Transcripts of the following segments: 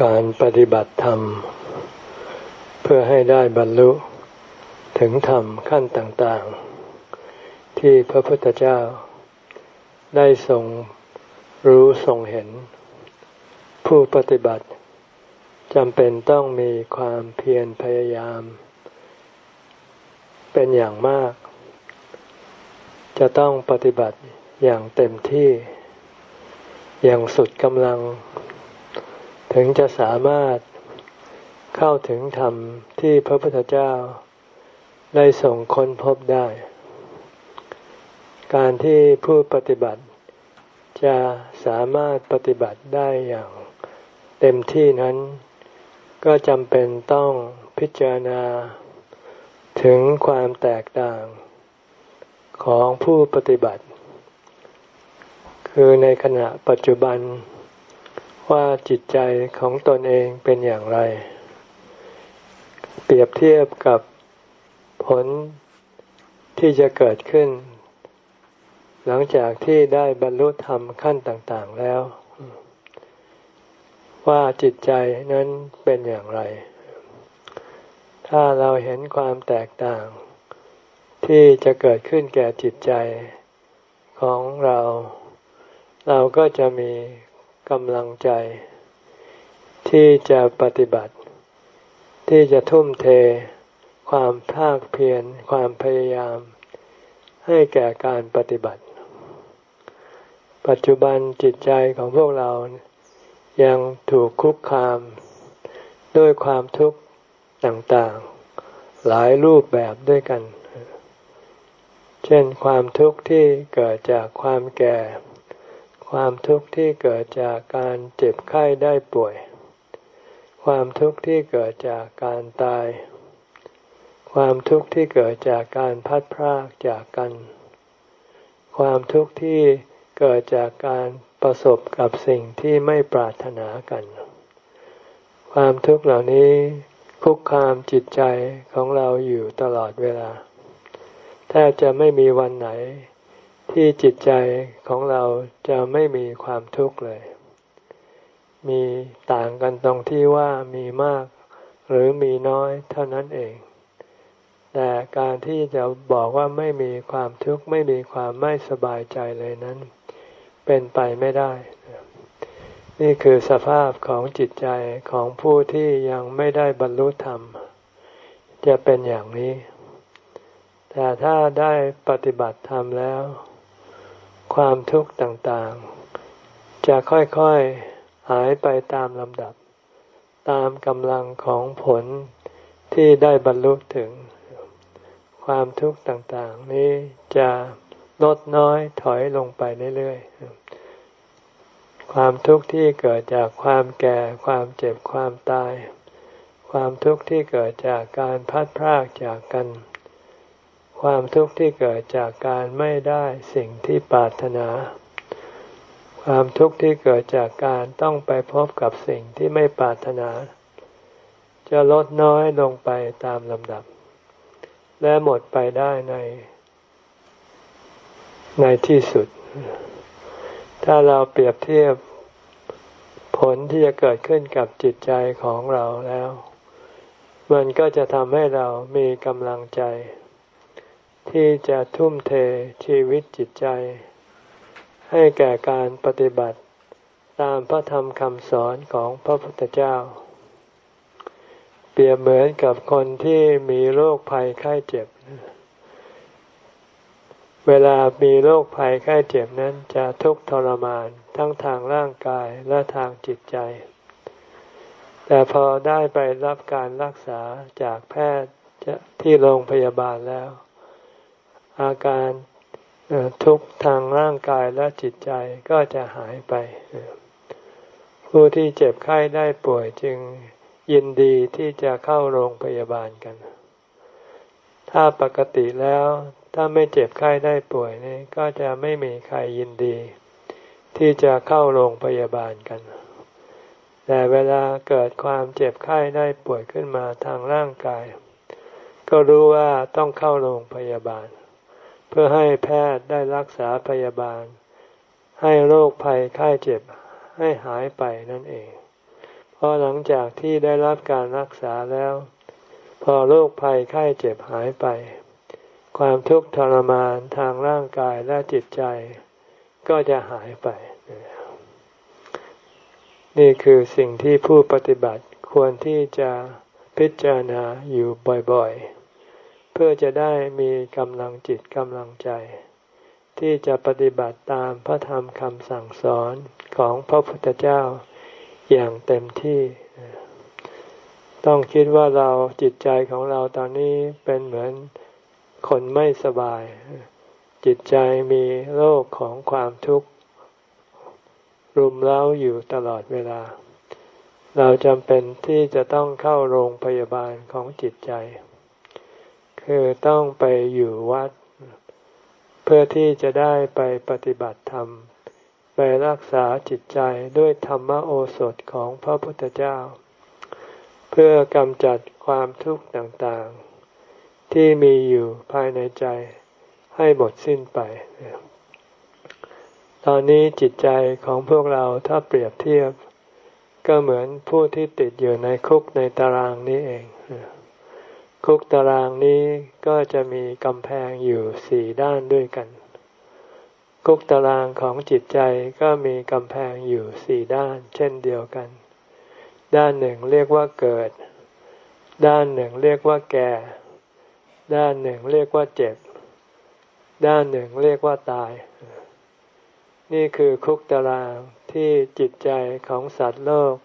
การปฏิบัติธรรม เพื่อให้ได้บรรลุถึงธรรมขั้นต่างๆ ที่พระพุทธเจ้า ได้ทรงรู้ทรงเห็น ผู้ปฏิบัติจำเป็นต้องมีความเพียรพยายาม เป็นอย่างมาก จะต้องปฏิบัติอย่างเต็มที่ อย่างสุดกำลัง ถึงจะสามารถเข้าถึงธรรมที่พระพุทธเจ้าได้ส่งค้นพบได้ การที่ผู้ปฏิบัติ จะสามารถปฏิบัติได้อย่างเต็มที่นั้น ก็จำเป็นต้องพิจารณา ถึงความแตกต่าง ของผู้ปฏิบัติ คือในขณะปัจจุบัน ว่าจิตใจของตนเองเป็นอย่างไร เปรียบเทียบกับผลที่จะเกิดขึ้น หลังจากที่ได้บรรลุธรรมขั้นต่าง ๆแล้ว ว่าจิตใจนั้นเป็นอย่างไร ถ้าเราเห็นความแตกต่าง ที่จะเกิดขึ้นแก่จิตใจของเรา เราก็จะมี กำลังใจ ที่จะปฏิบัติ ที่จะทุ่มเท ความภาคเพียรความพยายาม ให้แก่การปฏิบัติ ปัจจุบันจิตใจของพวกเรา ยังถูกคุกคาม ด้วยความทุกข์ต่างๆ หลายรูปแบบด้วยกัน เช่นความทุกข์ที่เกิดจากความแก่ ความทุกข์ที่เกิดจากการเจ็บไข้ได้ป่วย ความทุกข์ที่เกิดจากการตาย ความทุกข์ที่เกิดจากการพัดพรากจากกัน ความทุกข์ที่เกิดจากการประสบกับสิ่งที่ไม่ปรารถนากัน ความทุกข์เหล่านี้คุกคามจิตใจของเราอยู่ตลอดเวลาแทบจะไม่มีวันไหน ที่จิตใจของเราจะไม่มีความทุกข์เลย มีต่างกันตรงที่ว่ามีมากหรือมีน้อยเท่านั้นเอง แต่การที่จะบอกว่าไม่มีความทุกข์ไม่มีความไม่สบายใจเลยนั้น เป็นไปไม่ได้ นี่คือสภาพของจิตใจของผู้ที่ยังไม่ได้บรรลุธรรม จะเป็นอย่างนี้ แต่ถ้าได้ปฏิบัติธรรมแล้ว ความทุกข์ต่างๆ จะค่อยๆ หายไปตามลำดับ ตามกำลังของผลที่ได้บรรลุถึง ความทุกข์ต่างๆ นี้จะลดน้อยถอยลงไปเรื่อยๆ ความทุกข์ที่เกิดจากความแก่ ความเจ็บ ความตาย ความทุกข์ที่เกิดจากการพัดพรากจากกัน ความทุกข์ที่เกิดจากการไม่ได้สิ่งที่ปรารถนา ความทุกข์ที่เกิดจากการต้องไปพบกับสิ่งที่ไม่ปรารถนา จะลดน้อยลงไปตามลำดับ และหมดไปได้ใน ในที่สุด ถ้าเราเปรียบเทียบผลที่จะเกิดขึ้นกับจิตใจของเราแล้ว มันก็จะทำให้เรามีกำลังใจ ที่จะทุ่มเทชีวิตจิตใจ ให้แก่การปฏิบัติตามพระธรรมคำสอนของพระพุทธเจ้า เปรียบเหมือนกับคนที่มีโรคภัยไข้เจ็บ เวลามีโรคภัยไข้เจ็บนั้นจะทุกข์ทรมานทั้งทางร่างกายและทางจิตใจ แต่พอได้ไปรับการรักษาจากแพทย์ที่โรงพยาบาลแล้ว อาการทุกทางร่างกายและจิตใจก็จะหายไป ผู้ที่เจ็บไข้ได้ป่วยจึงยินดีที่จะเข้าโรงพยาบาลกัน ถ้าปกติแล้วถ้าไม่เจ็บไข้ได้ป่วยนี่ก็จะไม่มีใครยินดี ที่จะเข้าโรงพยาบาลกัน แต่เวลาเกิดความเจ็บไข้ได้ป่วยขึ้นมาทางร่างกาย ก็รู้ว่าต้องเข้าโรงพยาบาล เพื่อให้แพทย์ได้รักษาพยาบาล ให้โรคภัยไข้เจ็บให้หายไปนั่นเอง เพพอหลังจากที่ได้รับการรักษาแล้ว พอโรคภัยไข้เจ็บหายไป ความทุกข์ทรมานทางร่างกายและจิตใจ ก็จะหายไป นี่คือสิ่งที่ผู้ปฏิบัติควรที่จะพิจารณาอยู่บ่อยๆ พื่อจะได้มีกำลังจิตกำลังใจ ที่จะปฏิบัติตามพระธรรมคำสั่งสอนของพระพุทธเจ้าอย่างเต็มที่ ต้องคิดว่าเราจิตใจของเราตอนนี้เป็นเหมือนคนไม่สบาย จิตใจมีโรคของความทุกข์ รุมเร้าอยู่ตลอดเวลา เราจำเป็นที่จะต้องเข้าโรงพยาบาลของจิตใจ คือต้องไปอยู่วัด เพื่อที่จะได้ไปปฏิบัติธรรม ไปรักษาจิตใจด้วยธรรมโอสถของพระพุทธเจ้า เพื่อกำจัดความทุกข์ต่างๆ ที่มีอยู่ภายในใจให้หมดสิ้นไป ตอนนี้จิตใจของพวกเราถ้าเปรียบเทียบ ก็เหมือนผู้ที่ติดอยู่ในคุกในตารางนี้เอง คุกตารางนี้ก็จะมีกำแพงอยู่สี่ด้านด้วยกัน คุกตารางของจิตใจก็มีกำแพงอยู่สี่ด้าน เช่นเดียวกัน ด้านหนึ่งเรียกว่าเกิด ด้านหนึ่งเรียกว่าแก่ ด้านหนึ่งเรียกว่าเจ็บ ด้านหนึ่งเรียกว่าตาย นี่คือคุกตารางที่จิตใจของสัตว์โลก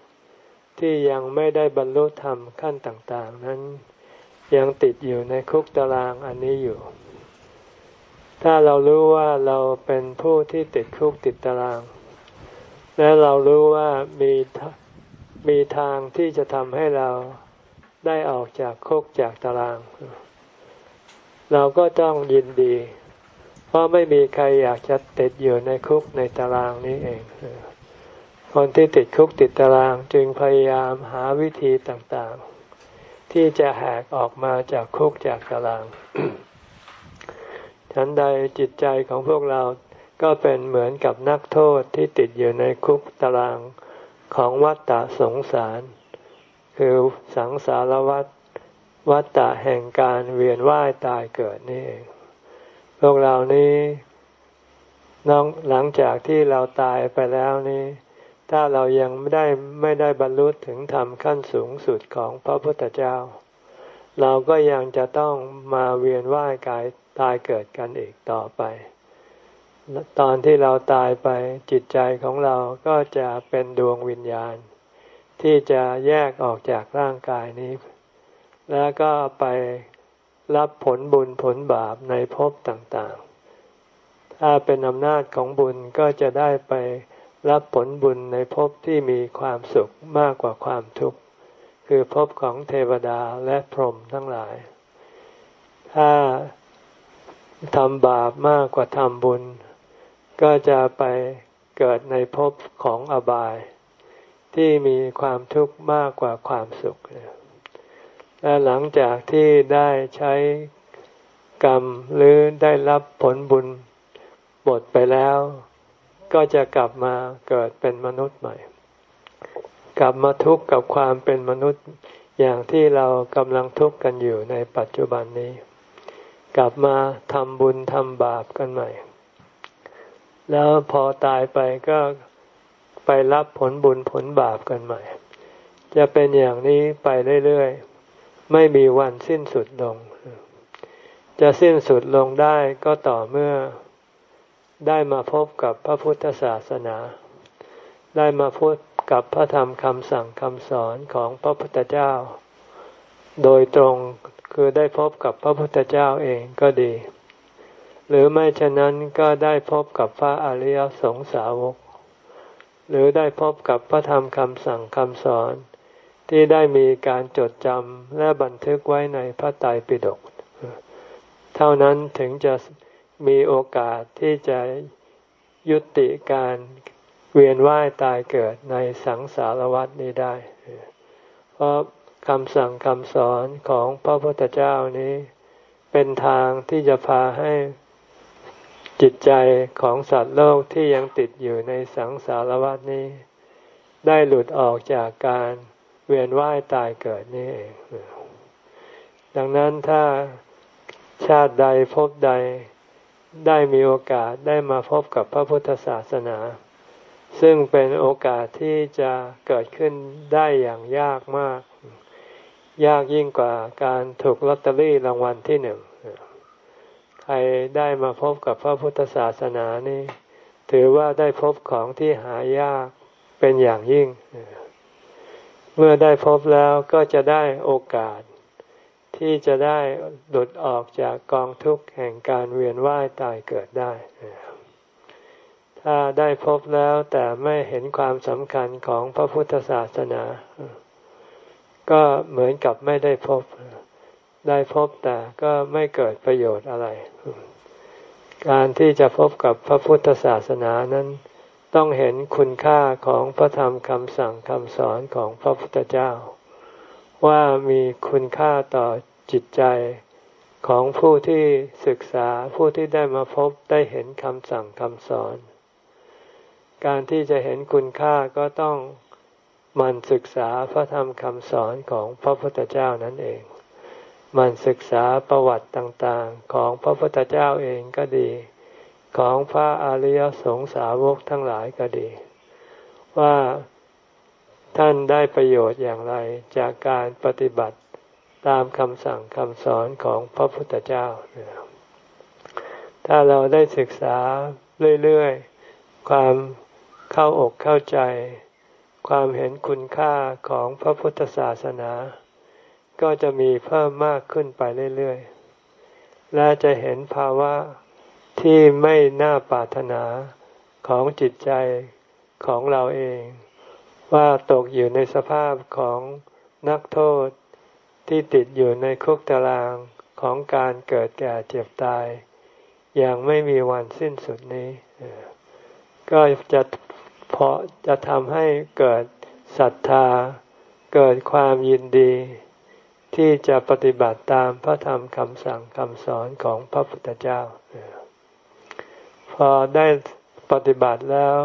ที่ยังไม่ได้บรรลุธรรมขั้นต่าง ๆ นั้น ยังติดอยู่ในคุกตารางอันนี้อยู่ ถ้าเรารู้ว่าเราเป็นผู้ที่ติดคุกติดตาราง และเรารู้ว่ามีมีทางที่จะทำให้เราได้ออกจากคุกจากตาราง เราก็ต้องยินดี เพราะไม่มีใครอยากจะติดอยู่ในคุกในตารางนี้เอง คนที่ติดคุกติดตารางจึงพยายามหาวิธีต่างๆ ที่จะแหกออกมาจากคุกจากตารางฉันใดจิตใจของพวกเราก็เป็นเหมือนกับนักโทษที่ติดอยู่ในคุกตารางของวัฏฏะสงสาร คือสังสารวัฏวัฏฏะแห่งการเวียนว่ายตายเกิดนี่เอง พวกเรานี้น้องหลังจากที่เราตายไปแล้วนี้ ถ้าเรายังไม่ได้ไม่ได้บรรลุถึงธรรมขั้นสูงสุดของพระพุทธเจ้า เราก็ยังจะต้องมาเวียนว่ายกายตายเกิดกันอีกต่อไป ตอนที่เราตายไปจิตใจของเราก็จะเป็นดวงวิญญาณ ที่จะแยกออกจากร่างกายนี้ แล้วก็ไปรับผลบุญผลบาปในภพต่างๆ ถ้าเป็นอำนาจของบุญก็จะได้ไป รับผลบุญในภพที่มีความสุขมากกว่าความทุกข์ คือภพของเทวดาและพรหมทั้งหลาย ถ้าทำบาปมากกว่าทำบุญ ก็จะไปเกิดในภพของอบาย ที่มีความทุกข์มากกว่าความสุข และหลังจากที่ได้ใช้กรรมหรือได้รับผลบุญหมดไปแล้ว ก็จะกลับมาเกิดเป็นมนุษย์ใหม่ กลับมาทุกข์กับความเป็นมนุษย์อย่างที่เรากำลังทุกข์กันอยู่ในปัจจุบันนี้ กลับมาทำบุญทำบาปกันใหม่ แล้วพอตายไปก็ไปรับผลบุญผลบาปกันใหม่ จะเป็นอย่างนี้ไปเรื่อยๆ ไม่มีวันสิ้นสุดลง จะสิ้นสุดลงได้ก็ต่อเมื่อ ได้มาพบกับพระพุทธศาสนา ได้มาพบกับพระธรรมคำสั่งคำสอนของพระพุทธเจ้า โดยตรงคือได้พบกับพระพุทธเจ้าเองก็ดี หรือไม่ฉะนั้นก็ได้พบกับพระอริยสงสาวก หรือได้พบกับพระธรรมคำสั่งคำสอน ที่ได้มีการจดจำและบันทึกไว้ในพระไตรปิฎกเท่านั้นถึงจะ มีโอกาสที่จะยุติการเวียนว่ายตายเกิดในสังสารวัฏนี้ได้ เพราะคำสั่งคำสอนของพระพุทธเจ้านี้ เป็นทางที่จะพาให้จิตใจของสัตว์โลกที่ยังติดอยู่ในสังสารวัฏนี้ ได้หลุดออกจากการเวียนว่ายตายเกิดนี่เอง ดังนั้นถ้าชาติใดพบใด ได้มีโอกาสได้มาพบกับพระพุทธศาสนา ซึ่งเป็นโอกาสที่จะเกิดขึ้นได้อย่างยากมาก ยากยิ่งกว่าการถูกลอตเตอรี่รางวัลที่หนึ่งใครได้มาพบกับพระพุทธศาสนานี่ถือว่าได้พบของที่หายากเป็นอย่างยิ่ง เมื่อได้พบแล้วก็จะได้โอกาส ที่จะได้หลุดออกจากกองทุกข์แห่งการเวียนว่ายตายเกิดได้ ถ้าได้พบแล้วแต่ไม่เห็นความสำคัญของพระพุทธศาสนา ก็เหมือนกับไม่ได้พบ ได้พบแต่ก็ไม่เกิดประโยชน์อะไร การที่จะพบกับพระพุทธศาสนานั้นต้องเห็นคุณค่าของพระธรรมคำสั่งคำสอนของพระพุทธเจ้า ว่ามีคุณค่าต่อจิตใจของผู้ที่ศึกษาผู้ที่ได้มาพบได้เห็นคำสั่งคำสอน การที่จะเห็นคุณค่าก็ต้องมันศึกษาพระธรรมคำสอนของพระพุทธเจ้านั่นเอง มันศึกษาประวัติต่างๆ ของพระพุทธเจ้าเองก็ดี ของพระอริยสงสาวกทั้งหลายก็ดี ว่า ท่านได้ประโยชน์อย่างไรจากการปฏิบัติตามคำสั่งคำสอนของพระพุทธเจ้า ถ้าเราได้ศึกษาเรื่อยๆ ความเข้าอกเข้าใจ ความเห็นคุณค่าของพระพุทธศาสนา ก็จะมีเพิ่มมากขึ้นไปเรื่อยๆ และจะเห็นภาวะที่ไม่น่าปรารถนาของจิตใจของเราเอง ว่าตกอยู่ในสภาพของนักโทษที่ติดอยู่ในคุกตารางของการเกิดแก่เจ็บตาย อย่างไม่มีวันสิ้นสุดนี้ ก็จะเพาะจะทำให้เกิดศรัทธา เกิดความยินดี ที่จะปฏิบัติตามพระธรรมคำสั่งคำสอนของพระพุทธเจ้า พอได้ปฏิบัติแล้ว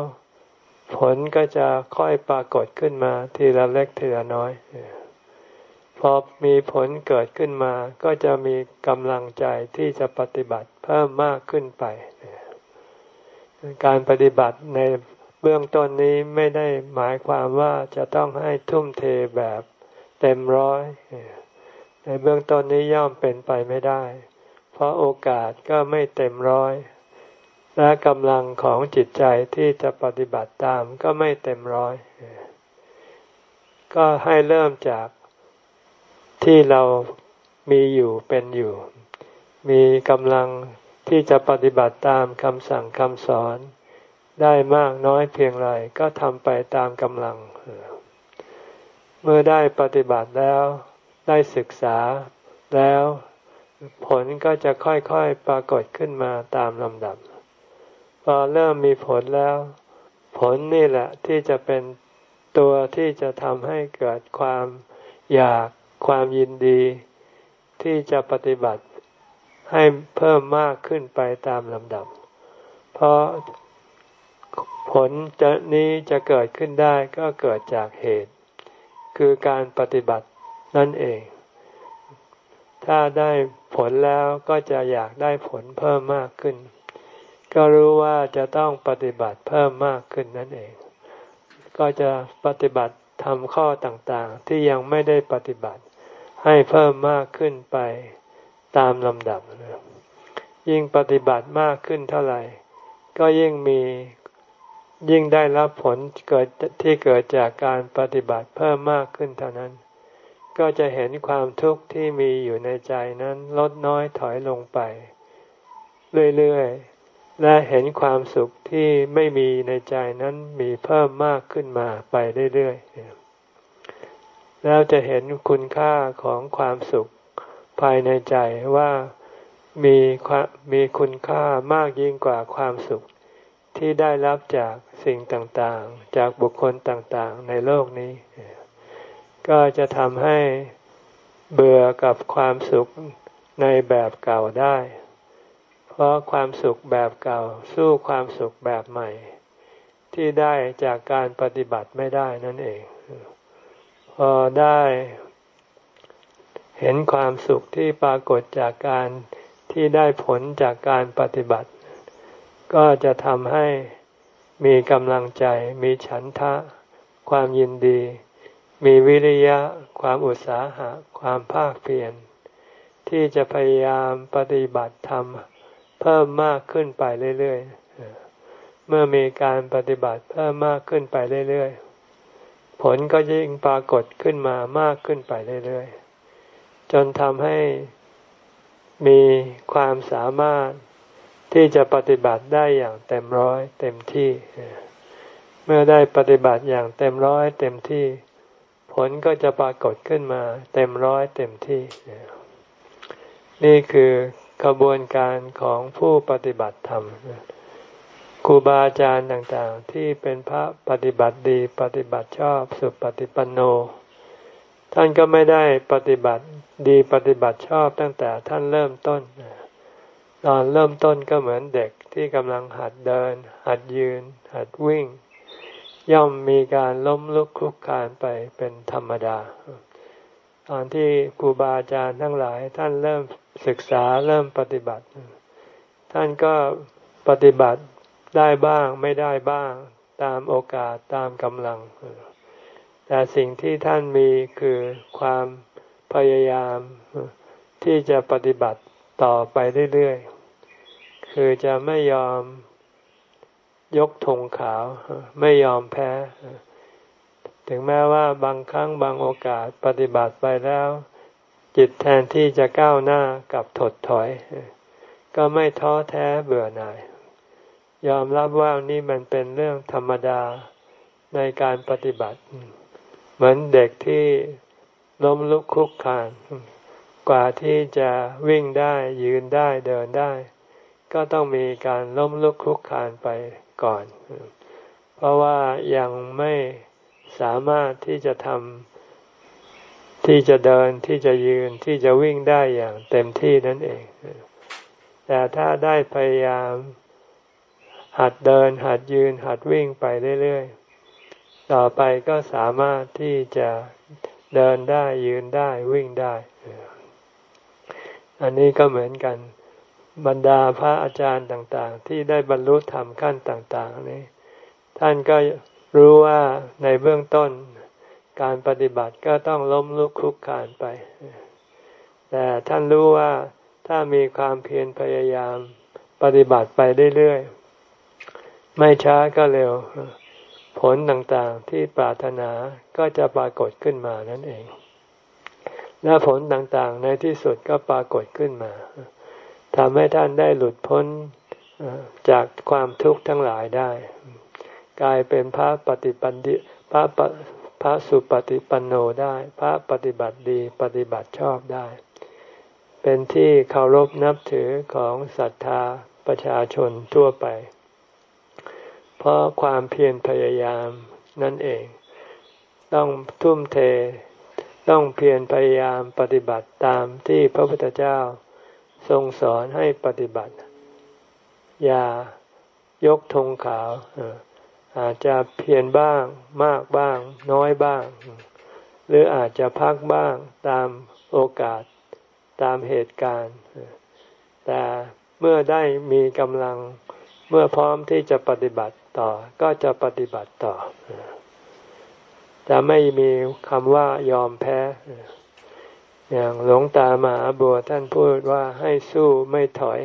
ผลก็จะค่อยปรากฏขึ้นมาทีละเล็กทีละน้อย พอมีผลเกิดขึ้นมา ก็จะมีกำลังใจที่จะปฏิบัติเพิ่มมากขึ้นไป การปฏิบัติในเบื้องต้นนี้ไม่ได้หมายความว่าจะต้องให้ทุ่มเทแบบเต็มร้อย ในเบื้องต้นนี้ย่อมเป็นไปไม่ได้ เพราะโอกาสก็ไม่เต็มร้อย และกำลังของจิตใจที่จะปฏิบัติตามก็ไม่เต็มร้อย ก็ให้เริ่มจากที่เรามีอยู่เป็นอยู่ มีกำลังที่จะปฏิบัติตามคำสั่งคำสอนได้มากน้อยเพียงไรก็ทำไปตามกำลัง เมื่อได้ปฏิบัติแล้วได้ศึกษาแล้วผลก็จะค่อยๆปรากฏขึ้นมาตามลำดับ พอเริ่มมีผลแล้ว ผลนี่แหละที่จะเป็นตัวที่จะทำให้เกิดความอยากความยินดี ที่จะปฏิบัติให้เพิ่มมากขึ้นไปตามลำดับ เพราะผลจะนี้จะเกิดขึ้นได้ก็เกิดจากเหตุ คือการปฏิบัตินั่นเอง ถ้าได้ผลแล้วก็จะอยากได้ผลเพิ่มมากขึ้น ก็รู้ว่าจะต้องปฏิบัติเพิ่มมากขึ้นนั่นเอง ก็จะปฏิบัติทำข้อต่างๆ ที่ยังไม่ได้ปฏิบัติ ให้เพิ่มมากขึ้นไปตามลำดับ ยิ่งปฏิบัติมากขึ้นเท่าไหร่ ก็ยิ่งมียิ่งได้รับผลเกิดที่เกิดจากการปฏิบัติเพิ่มมากขึ้นเท่านั้น ก็จะเห็นความทุกข์ที่มีอยู่ในใจนั้นลดน้อยถอยลงไป เรื่อยๆ และเห็นความสุขที่ไม่มีในใจนั้นมีเพิ่มมากขึ้นมาไปเรื่อยๆ แล้วจะเห็นคุณค่าของความสุขภายในใจว่ามีมีคุณค่ามากยิ่งกว่าความสุขที่ได้รับจากสิ่งต่างๆ จากบุคคลต่างๆ ในโลกนี้ ก็จะทำให้เบื่อกับความสุขในแบบเก่าได้ เพราะความสุขแบบเก่าสู้ความสุขแบบใหม่ ที่ได้จากการปฏิบัติไม่ได้นั่นเอง พอได้ เห็นความสุขที่ปรากฏจากการที่ได้ผลจากการปฏิบัติ ก็จะทำให้มีกำลังใจมีฉันทะ ความยินดี มีวิริยะ ความอุตสาหะ ความภาคเพียรที่จะพยายามปฏิบัติธรรม เพิ่มมากขึ้นไปเรื่อยๆ เมื่อมีการปฏิบัติเพิ่มมากขึ้นไปเรื่อยๆ ผลก็ยิ่งปรากฏขึ้นมามากขึ้นไปเรื่อยๆ จนทำให้มีความสามารถที่จะปฏิบัติได้อย่างเต็มร้อยเต็มที่ เมื่อได้ปฏิบัติอย่างเต็มร้อยเต็มที่ ผลก็จะปรากฏขึ้นมาเต็มร้อยเต็มที่ นี่คือ กระบวนการของผู้ปฏิบัติธรรมครูบาอาจารย์ต่างๆ ที่เป็นพระปฏิบัติดีปฏิบัติชอบสุปฏิปันโน ท่านก็ไม่ได้ปฏิบัติดีปฏิบัติชอบตั้งแต่ท่านเริ่มต้น ตอนเริ่มต้นก็เหมือนเด็กที่กำลังหัดเดิน หัดยืน หัดวิ่ง ย่อมมีการล้มลุกคลุกคลานไปเป็นธรรมดา ตอนที่ครูบาอาจารย์ทั้งหลายท่านเริ่ม ศึกษาเริ่มปฏิบัติ ท่านก็ปฏิบัติได้บ้างไม่ได้บ้าง ตามโอกาสตามกำลัง แต่สิ่งที่ท่านมีคือความพยายามที่จะปฏิบัติต่อไปเรื่อยๆ คือจะไม่ยอมยกธงขาวไม่ยอมแพ้ ถึงแม้ว่าบางครั้งบางโอกาสปฏิบัติไปแล้ว จิตแทนที่จะก้าวหน้ากับถดถอย ก็ไม่ท้อแท้เบื่อหน่าย ยอมรับว่านี่มันเป็นเรื่องธรรมดาในการปฏิบัติ เหมือนเด็กที่ล้มลุกคลุกคานกว่าที่จะวิ่งได้ยืนได้เดินได้ ก็ต้องมีการล้มลุกคลุกคานไปก่อน เพราะว่ายังไม่สามารถที่จะทำ ที่จะเดินที่จะยืนที่จะวิ่งได้อย่างเต็มที่นั่นเอง แต่ถ้าได้พยายามหัดเดิน หัดยืน หัดวิ่งไปเรื่อยๆ ต่อไปก็สามารถที่จะเดินได้ยืนได้วิ่งได้ อันนี้ก็เหมือนกัน บรรดาพระอาจารย์ต่างๆ ที่ได้บรรลุธรรมขั้นต่าง ๆ นี้ ท่านก็รู้ว่าในเบื้องต้น การปฏิบัติก็ต้องล้มลุกคลุกคานไป แต่ท่านรู้ว่าถ้ามีความเพียรพยายามปฏิบัติไปเรื่อยๆ ไม่ช้าก็เร็ว ผลต่างๆที่ปรารถนาก็จะปรากฏขึ้นมานั่นเอง และผลต่างๆในที่สุดก็ปรากฏขึ้นมาทำให้ท่านได้หลุดพ้นจากความทุกข์ทั้งหลายได้ กลายเป็นพระปฏิปันธิพระ พระสุปฏิปันโนได้ พระปฏิบัติดีปฏิบัติชอบได้ เป็นที่เคารพนับถือของศรัทธาประชาชนทั่วไป เพราะความเพียรพยายามนั่นเอง ต้องทุ่มเท ต้องเพียรพยายามปฏิบัติตามที่พระพุทธเจ้าทรงสอนให้ปฏิบัติ อย่ายกธงขาว อาจจะเพียรบ้าง มากบ้าง น้อยบ้าง หรืออาจจะพักบ้างตามโอกาสตามเหตุการณ์ แต่เมื่อได้มีกำลังเมื่อพร้อมที่จะปฏิบัติต่อก็จะปฏิบัติต่อ จะไม่มีคำว่ายอมแพ้ อย่างหลวงตามหาบัวท่านพูดว่าให้สู้ไม่ถอย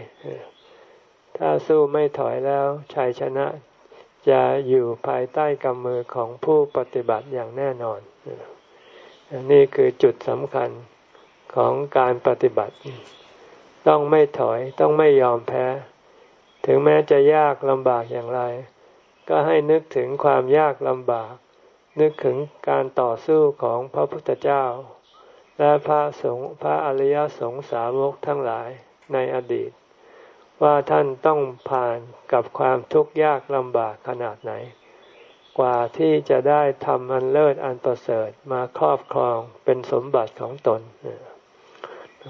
ถ้าสู้ไม่ถอยแล้วชัยชนะ จะอยู่ภายใต้กำมือของผู้ปฏิบัติอย่างแน่นอน นี่คือจุดสำคัญของการปฏิบัติ ต้องไม่ถอยต้องไม่ยอมแพ้ ถึงแม้จะยากลำบากอย่างไร ก็ให้นึกถึงความยากลำบาก นึกถึงการต่อสู้ของพระพุทธเจ้า และพระสงฆ์พระอริยสงสาวกทั้งหลายในอดีต ว่าท่านต้องผ่านกับความทุกข์ยากลำบากขนาดไหน กว่าที่จะได้ทำอันเลิศอันประเสริฐมาครอบครองเป็นสมบัติของตน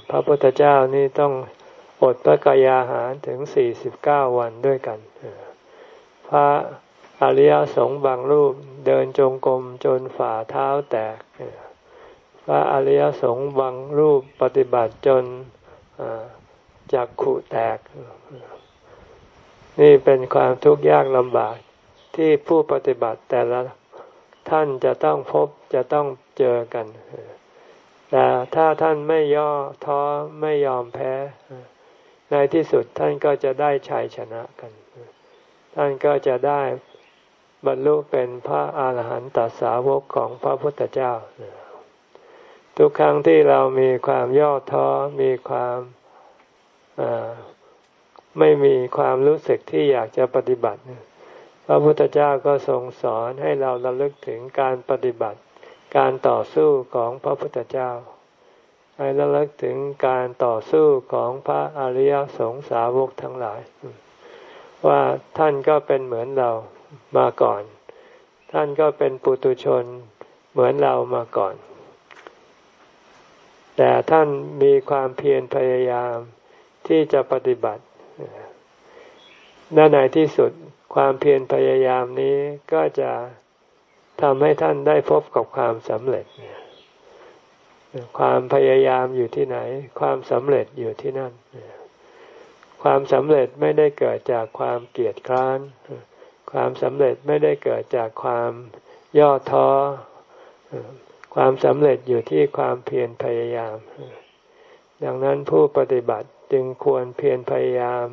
พระพุทธเจ้านี่ต้องอดพระกายอาหารถึงสี่สิบเก้าวันด้วยกัน พระอริยสงฆ์บางรูปเดินจงกรมจนฝ่าเท้าแตก พระอริยสงฆ์บางรูปปฏิบัติจน จักขุแตก นี่เป็นความทุกข์ยากลำบากที่ผู้ปฏิบัติแต่ละท่านจะต้องพบจะต้องเจอกัน แต่ถ้าท่านไม่ย่อท้อไม่ยอมแพ้ ในที่สุดท่านก็จะได้ชัยชนะกัน ท่านก็จะได้บรรลุเป็นพระอาหารหันตสาวกของพระพุทธเจ้า ทุกครั้งที่เรามีความย่อท้อมีความ ไม่มีความรู้สึกที่อยากจะปฏิบัติ พระพุทธเจ้าก็ทรงสอนให้เราระลึกถึงการปฏิบัติ การต่อสู้ของพระพุทธเจ้า ให้ระลึกถึงการต่อสู้ของพระอริยสงสาวกทั้งหลาย ว่าท่านก็เป็นเหมือนเรามาก่อน ท่านก็เป็นปุตุชนเหมือนเรามาก่อน แต่ท่านมีความเพียรพยายาม ที่จะปฏิบัติด้านในที่สุดความเพียรพยายามนี้ก็จะทำให้ท่านได้พบกับความสำเร็จ ความพยายามอยู่ที่ไหน ความสำเร็จอยู่ที่นั่น ความสำเร็จไม่ได้เกิดจากความเกียจคร้าน ความสำเร็จไม่ได้เกิดจากความย่อท้อ ความสำเร็จอยู่ที่ความเพียรพยายาม ดังนั้นผู้ปฏิบัติ จึงควรเพียรพยายาม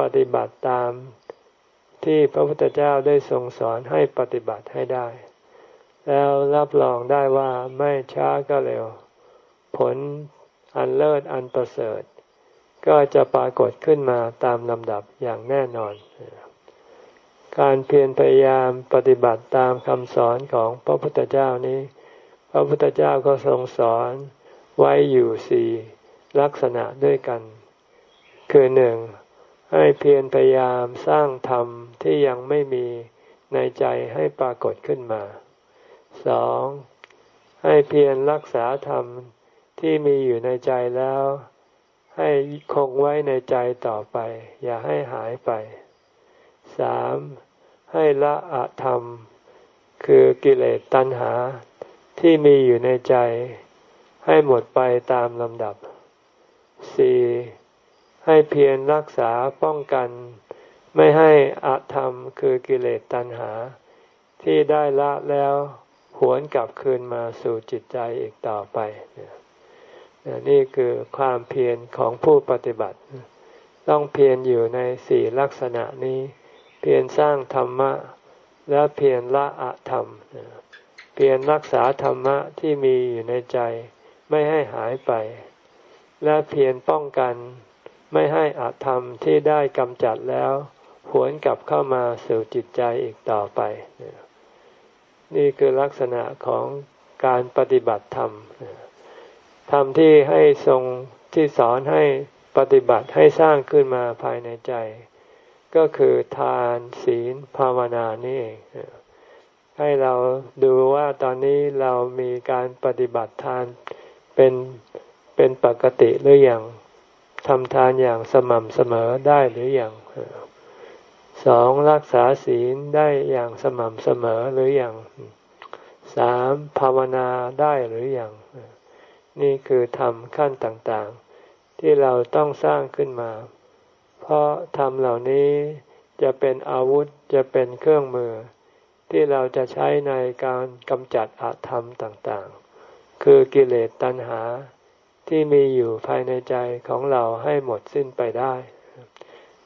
ปฏิบัติตามที่พระพุทธเจ้าได้ทรงสอนให้ปฏิบัติให้ได้ แล้วรับรองได้ว่าไม่ช้าก็เร็ว ผลอันเลิศอันประเสริฐ ก็จะปรากฏขึ้นมาตามลำดับอย่างแน่นอน การเพียรพยายามปฏิบัติตามคำสอนของพระพุทธเจ้านี้ พระพุทธเจ้าก็ทรงสอนไว้อยู่สี่ ลักษณะด้วยกัน คือหนึ่งให้เพียรพยายามสร้างธรรมที่ยังไม่มีในใจให้ปรากฏขึ้นมาสองให้เพียรรักษาธรรมที่มีอยู่ในใจแล้ว ให้คงไว้ในใจต่อไป อย่าให้หายไปสามให้ละอะธรรม คือกิเลสตัณหาที่มีอยู่ในใจ ให้หมดไปตามลำดับ สี่ให้เพียรรักษาป้องกัน ไม่ให้อะธรรมคือกิเลสตัณหา ที่ได้ละแล้วหวนกลับคืนมาสู่จิตใจอีกต่อไป นี่คือความเพียรของผู้ปฏิบัติ ต้องเพียรอยู่ในสี่ลักษณะนี้ เพียรสร้างธรรมะ และเพียรละอะธรรม เพียรรักษาธรรมะที่มีอยู่ในใจไม่ให้หายไป และเพียรป้องกัน ไม่ให้อะธรรมที่ได้กำจัดแล้ว หวนกลับเข้ามาสู่จิตใจอีกต่อไป นี่คือลักษณะของการปฏิบัติธรรมธรรมที่ให้ทรงที่สอนให้ปฏิบัติให้สร้างขึ้นมาภายในใจ ก็คือทานศีลภาวนานี่เองให้เราดูว่าตอนนี้เรามีการปฏิบัติทานเป็น เป็นปกติหรืออยังทำทานอย่างสม่ำเสมอได้หรืออยังสองรักษาศีลได้อย่างสม่ำเสมอหรืออยังสามภาวนาได้หรืออยังนี่คือทำขั้นต่างๆ ที่เราต้องสร้างขึ้นมา เพราะธรรมเหล่านี้จะเป็นอาวุธจะเป็นเครื่องมือ ที่เราจะใช้ในการกำจัดอาธรรมต่างๆ คือกิเลสตัณหา ที่มีอยู่ภายในใจของเราให้หมดสิ้นไปได้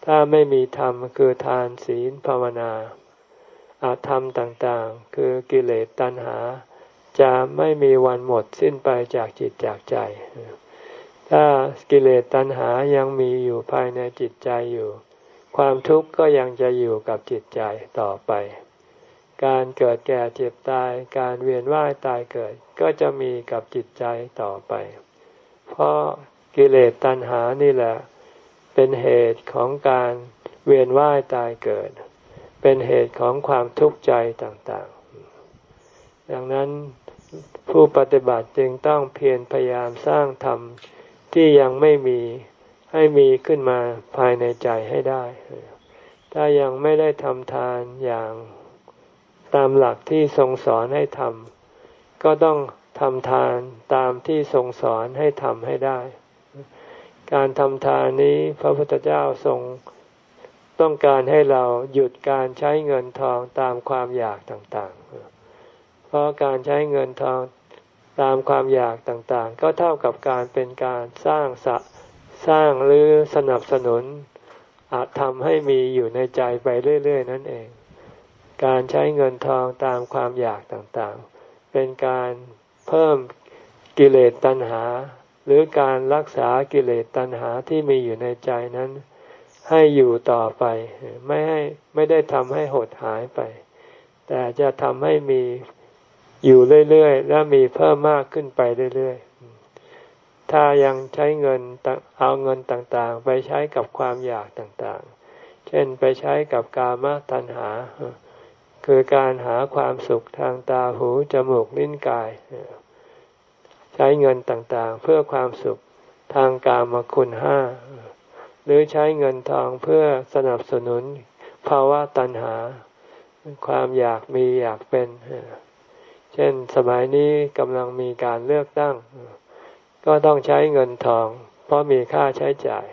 ถ้าไม่มีธรรมคือทานศีลภาวนาอาธรรมต่างๆ คือกิเลสตัณหา จะไม่มีวันหมดสิ้นไปจากจิตจากใจ ถ้ากิเลสตัณหายังมีอยู่ภายในจิตใจอยู่ ความทุกข์ก็ยังจะอยู่กับจิตใจต่อไป การเกิดแก่เจ็บตาย การเวียนว่ายตายเกิดก็จะมีกับจิตใจต่อไป เพราะกิเลสตัณหานี่แหละ เป็นเหตุของการเวียนว่ายตายเกิด เป็นเหตุของความทุกข์ใจต่างๆ ดังนั้นผู้ปฏิบัติจึงต้องเพียรพยายามสร้างธรรมที่ยังไม่มีให้มีขึ้นมาภายในใจให้ได้ถถ้ายังไม่ได้ทำทานอย่างตามหลักที่ทรงสอนให้ทำก็ต้อง ทำทานตามที่ทรงสอนให้ทำให้ได้ การทำทานนี้พระพุทธเจ้าทรงต้องการให้เราหยุดการใช้เงินทองตามความอยากต่างๆ เพราะการใช้เงินทองตามความอยากต่างๆ ก็เท่ากับการเป็นการสร้างสะสร้างหรือสนับสนุนอาจทำให้มีอยู่ในใจไปเรื่อย ๆ นั่นเอง การใช้เงินทองตามความอยากต่างๆ เป็นการ เพิ่มกิเลสตัณหา หรือการรักษากิเลสตัณหาที่มีอยู่ในใจนั้น ให้อยู่ต่อไป ไม่ให้ไม่ได้ทำให้หดหายไป แต่จะทำให้มีอยู่เรื่อยๆ และมีเพิ่มมากขึ้นไปเรื่อยๆ ถ้ายังใช้เงินเอาเงินต่างๆ ไปใช้กับความอยากต่างๆ เช่นไปใช้กับกามตัณหา คือการหาความสุขทางตาหูจมูกลิ้นกาย ใช้เงินต่างๆ เพื่อความสุขทางกามคุณห้า หรือใช้เงินทองเพื่อสนับสนุนภาวะตัณหา ความอยากมีอยากเป็น เช่นสมัยนี้กำลังมีการเลือกตั้ง ก็ต้องใช้เงินทอง เพราะมีค่าใช้จ่าย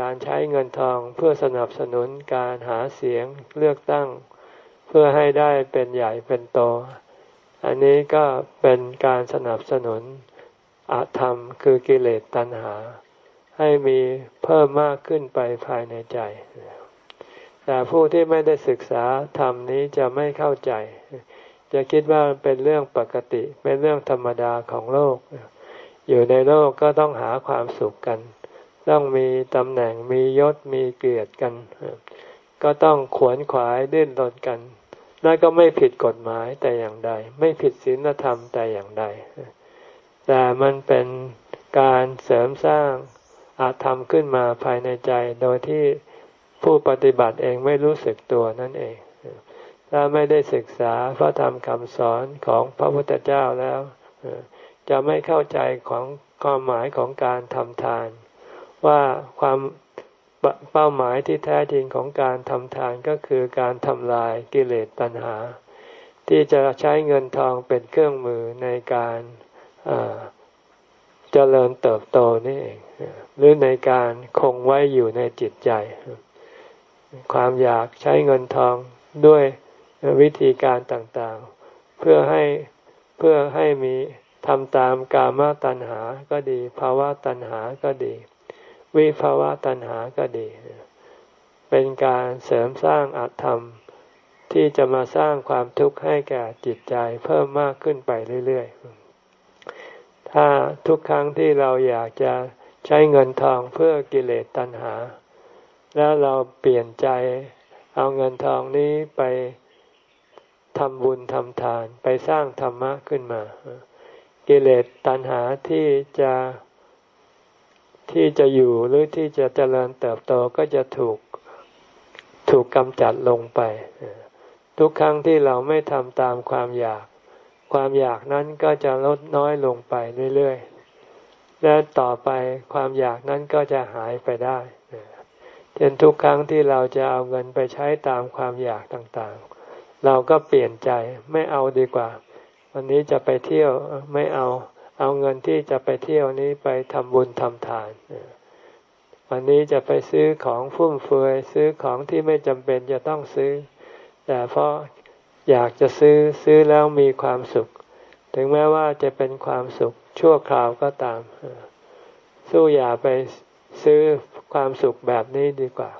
การใช้เงินทองเพื่อสนับสนุนการหาเสียงเลือกตั้ง เพื่อให้ได้เป็นใหญ่เป็นโต อันนี้ก็เป็นการสนับสนุนอาธรรมคือกิเลสตัณหา ให้มีเพิ่มมากขึ้นไปภายในใจ แต่ผู้ที่ไม่ได้ศึกษาธรรมนี้จะไม่เข้าใจ จะคิดว่าเป็นเรื่องปกติ เป็นเรื่องธรรมดาของโลก อยู่ในโลกก็ต้องหาความสุขกัน ต้องมีตำแหน่งมียศมีเกียรติกัน ก็ต้องขวนขวายดิ้นรนกัน นั่นก็ไม่ผิดกฎหมายแต่อย่างใด ไม่ผิดศีลธรรมแต่อย่างใด แต่มันเป็นการเสริมสร้างอาธรรมขึ้นมาภายในใจ โดยที่ผู้ปฏิบัติเองไม่รู้สึกตัวนั่นเอง ถ้าไม่ได้ศึกษาพระธรรมคำสอนของพระพุทธเจ้าแล้ว จะไม่เข้าใจของความหมายของการทำทาน ว่าความ เป้าหมายที่แท้จริงของการทำทานก็คือการทำลายกิเลสตัณหา ที่จะใช้เงินทองเป็นเครื่องมือในการเจริญเติบโตนี่เองหรือในการคงไว้อยู่ในจิตใจ ความอยากใช้เงินทองด้วยวิธีการต่างๆ เพื่อให้เพื่อให้มีทำตามกามตัณหาก็ดีภาวะตัณหาก็ดี วิภาวะตัณหาก็ดี เป็นการเสริมสร้างอัตธรรมที่จะมาสร้างความทุกข์ให้แก่จิตใจเพิ่มมากขึ้นไปเรื่อยๆ ถ้าทุกครั้งที่เราอยากจะใช้เงินทองเพื่อกิเลสตัณหา แล้วเราเปลี่ยนใจเอาเงินทองนี้ไปทำบุญทำทานไปสร้างธรรมะขึ้นมา กิเลสตัณหาที่จะ ที่จะอยู่หรือที่จะเจริญเติบโตก็จะถูกถูกกำจัดลงไป ทุกครั้งที่เราไม่ทำตามความอยาก ความอยากนั้นก็จะลดน้อยลงไปเรื่อยๆ และต่อไปความอยากนั้นก็จะหายไปได้เช่นทุกครั้งที่เราจะเอาเงินไปใช้ตามความอยากต่างๆ เราก็เปลี่ยนใจไม่เอาดีกว่า วันนี้จะไปเที่ยวไม่เอา เอาเงินที่จะไปเที่ยวนี้ไปทำบุญทำทาน วันนี้จะไปซื้อของฟุ่มเฟือยซื้อของที่ไม่จำเป็นจะต้องซื้อ แต่เพราะอยากจะซื้อซื้อแล้วมีความสุข ถึงแม้ว่าจะเป็นความสุขชั่วคราวก็ตาม สู้อย่าไปซื้อความสุขแบบนี้ดีกว่า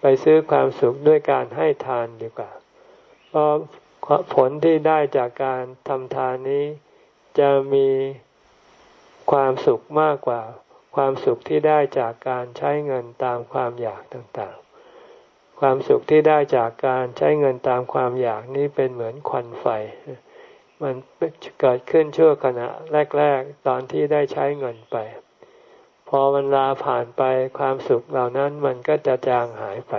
ไปซื้อความสุขด้วยการให้ทานดีกว่า เพราะผลที่ได้จากการทำทานนี้ จะมีความสุขมากกว่าความสุขที่ได้จากการใช้เงินตามความอยากต่างๆ ความสุขที่ได้จากการใช้เงินตามความอยากนี้เป็นเหมือนควันไฟ มันเกิดขึ้นชั่วขณะแรก ๆ ตอนที่ได้ใช้เงินไป พอเวลาผ่านไปความสุขเหล่านั้นมันก็จะจางหายไป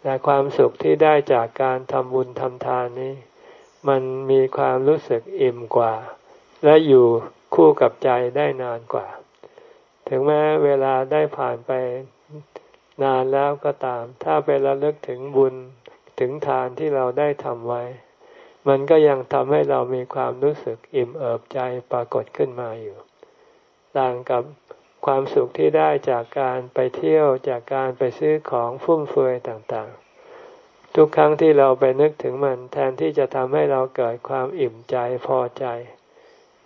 แต่ความสุขที่ได้จากการทำบุญทำทานนี้ มันมีความรู้สึกอิ่มกว่า และอยู่คู่กับใจได้นานกว่า ถึงแม้เวลาได้ผ่านไปนานแล้วก็ตาม ถ้าไประลึกถึงบุญถึงทานที่เราได้ทำไว้ มันก็ยังทำให้เรามีความรู้สึกอิ่มเอิบใจปรากฏขึ้นมาอยู่ ต่างกับความสุขที่ได้จากการไปเที่ยวจากการไปซื้อของฟุ่มเฟือยต่างๆ ทุกครั้งที่เราไปนึกถึงมัน แทนที่จะทำให้เราเกิดความอิ่มใจพอใจ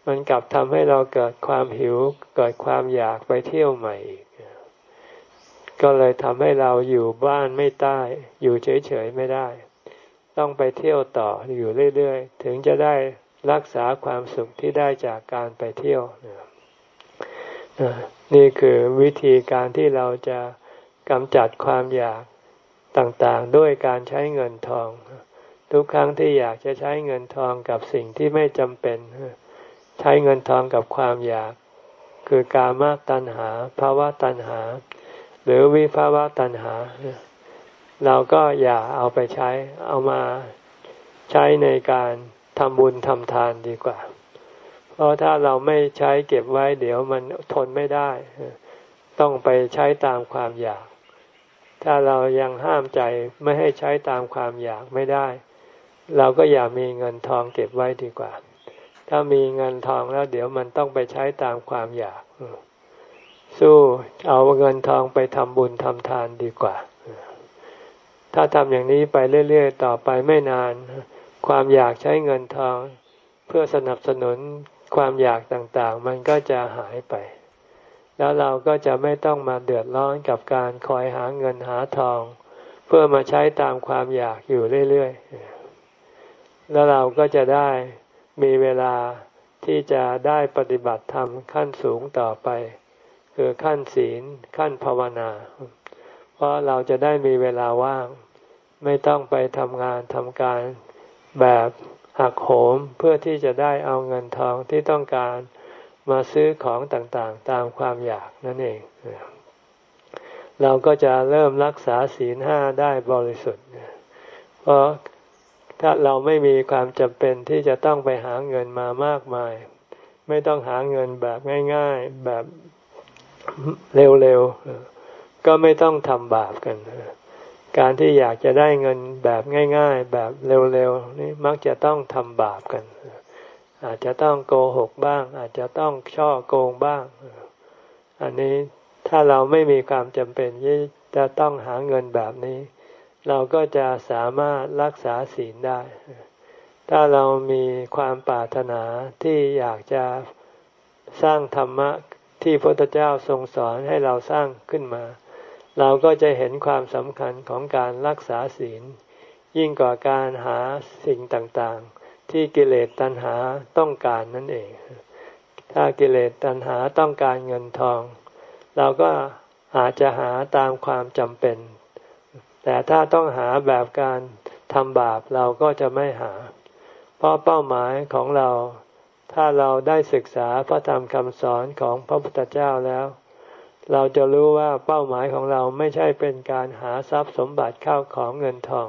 มันกลับทำให้เราเกิดความหิว เกิดความอยากไปเที่ยวใหม่อีกก็เลยทำให้เราอยู่บ้านไม่ได้ อยู่เฉยๆไม่ได้ ต้องไปเที่ยวต่ออยู่เรื่อยๆ ถึงจะได้รักษาความสุขที่ได้จากการไปเที่ยว นี่คือวิธีการที่เราจะกำจัดความอยาก ต่างๆ ด้วยการใช้เงินทอง ทุกครั้งที่อยากจะใช้เงินทองกับสิ่งที่ไม่จำเป็น ใช้เงินทองกับความอยาก คือกามตัณหาภาวะตัณหา หรือวิภาวะตัณหา เราก็อย่าเอาไปใช้เอามาใช้ในการทำบุญทำทานดีกว่า เพราะถ้าเราไม่ใช้เก็บไว้เดี๋ยวมันทนไม่ได้ ต้องไปใช้ตามความอยาก ถ้าเรายังห้ามใจไม่ให้ใช้ตามความอยากไม่ได้ เราก็อย่ามีเงินทองเก็บไว้ดีกว่า ถ้ามีเงินทองแล้วเดี๋ยวมันต้องไปใช้ตามความอยาก สู้เอาเงินทองไปทำบุญทำทานดีกว่า ถ้าทำอย่างนี้ไปเรื่อยๆ ต่อไปไม่นาน ความอยากใช้เงินทอง เพื่อสนับสนุนความอยากต่างๆ มันก็จะหายไป แล้วเราก็จะไม่ต้องมาเดือดร้อนกับการคอยหาเงินหาทอง เพื่อมาใช้ตามความอยากอยู่เรื่อยๆ แล้วเราก็จะได้มีเวลาที่จะได้ปฏิบัติธรรมขั้นสูงต่อไป คือขั้นศีลขั้นภาวนา เพราะเราจะได้มีเวลาว่าง ไม่ต้องไปทำงานทำการแบบหักโหมเพื่อที่จะได้เอาเงินทองที่ต้องการ มาซื้อของต่างๆ ตามความอยากนั่นเอง เราก็จะเริ่มรักษาศีลห้าได้บริสุทธิ์ เพราะถ้าเราไม่มีความจำเป็นที่จะต้องไปหาเงินมามากมาย ไม่ต้องหาเงินแบบง่าย ๆแบบเร็วๆ ก็ไม่ต้องทำบาปกัน การที่อยากจะได้เงินแบบง่าย ๆ แบบเร็วๆนี่มักจะต้องทำบาปกัน อาจจะต้องโกหกบ้าง อาจจะต้องช่อโกงบ้าง อันนี้ถ้าเราไม่มีความจำเป็นที่จะต้องหาเงินแบบนี้ เราก็จะสามารถรักษาศีลได้ ถ้าเรามีความปรารถนาที่อยากจะสร้างธรรมะที่พระพุทธเจ้าทรงสอนให้เราสร้างขึ้นมา เราก็จะเห็นความสำคัญของการรักษาศีล ยิ่งกว่าการหาสิ่งต่างๆ ที่กิเลสตัณหาต้องการนั่นเอง ถ้ากิเลสตัณหาต้องการเงินทอง เราก็อาจจะหาตามความจำเป็น แต่ถ้าต้องหาแบบการทำบาปเราก็จะไม่หา เพราะเป้าหมายของเรา ถ้าเราได้ศึกษาพระธรรมคำสอนของพระพุทธเจ้าแล้ว เราจะรู้ว่าเป้าหมายของเราไม่ใช่เป็นการหาทรัพย์สมบัติเข้าของเงินทอง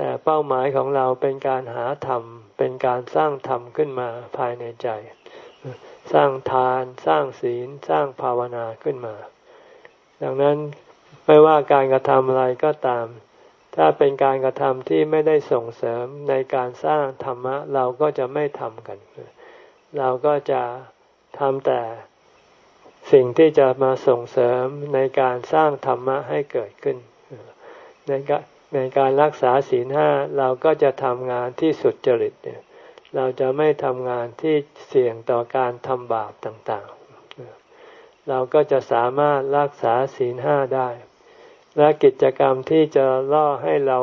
แต่เป้าหมายของเราเป็นการหาธรรม เป็นการสร้างธรรมขึ้นมาภายในใจ สร้างทาน สร้างศีล สร้างภาวนาขึ้นมา ดังนั้นไม่ว่าการกระทำอะไรก็ตาม ถ้าเป็นการกระทำที่ไม่ได้ส่งเสริมในการสร้างธรรมะ เราก็จะไม่ทำกัน เราก็จะทำแต่สิ่งที่จะมาส่งเสริมในการสร้างธรรมะให้เกิดขึ้นในกา ในการรักษาศีลห้าเราก็จะทำงานที่สุดจริตเนี่ยเราจะไม่ทำงานที่เสี่ยงต่อการทำบาปต่างๆ เราก็จะสามารถรักษาศีลห้าได้ และกิจกรรมที่จะล่อให้เรา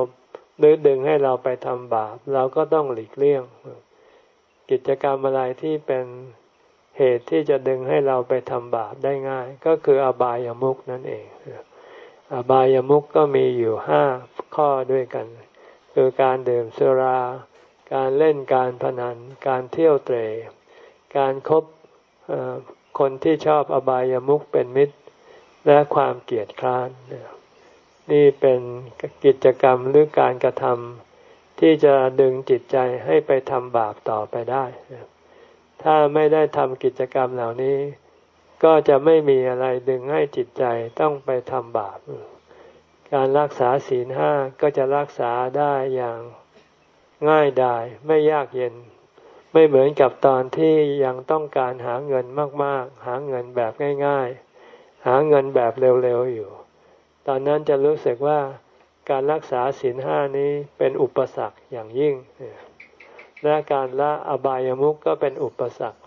หรือดึงให้เราไปทำบาป เราก็ต้องหลีกเลี่ยง กิจกรรมอะไรที่เป็นเหตุที่จะดึงให้เราไปทำบาปได้ง่าย ก็คืออบายามุกนั่นเอง อบายามุกก็มีอยู่ห้าข้อด้วยกัน คือการดื่มสุรา การเล่นการพนัน การเที่ยวเตรการครบคนที่ชอบอบายามุกเป็นมิตร และความเกลียดคร้านนี่เป็นกิจกรรมหรือการกระทำที่จะดึงจิตใจให้ไปทำบาปต่อไปได้ ถ้าไม่ได้ทำกิจกรรมเหล่านี้ ก็จะไม่มีอะไรดึงให้จิตใจต้องไปทำบาป การรักษาศีลห้าก็จะรักษาได้อย่างง่ายดายไม่ยากเย็น ไม่เหมือนกับตอนที่ยังต้องการหาเงินมาก ๆ หาเงินแบบง่าย ๆ หาเงินแบบเร็ว ๆ อยู่ ตอนนั้นจะรู้สึกว่าการรักษาศีลห้านี้เป็นอุปสรรคอย่างยิ่ง และการละอบายามุขก็เป็นอุปสรรค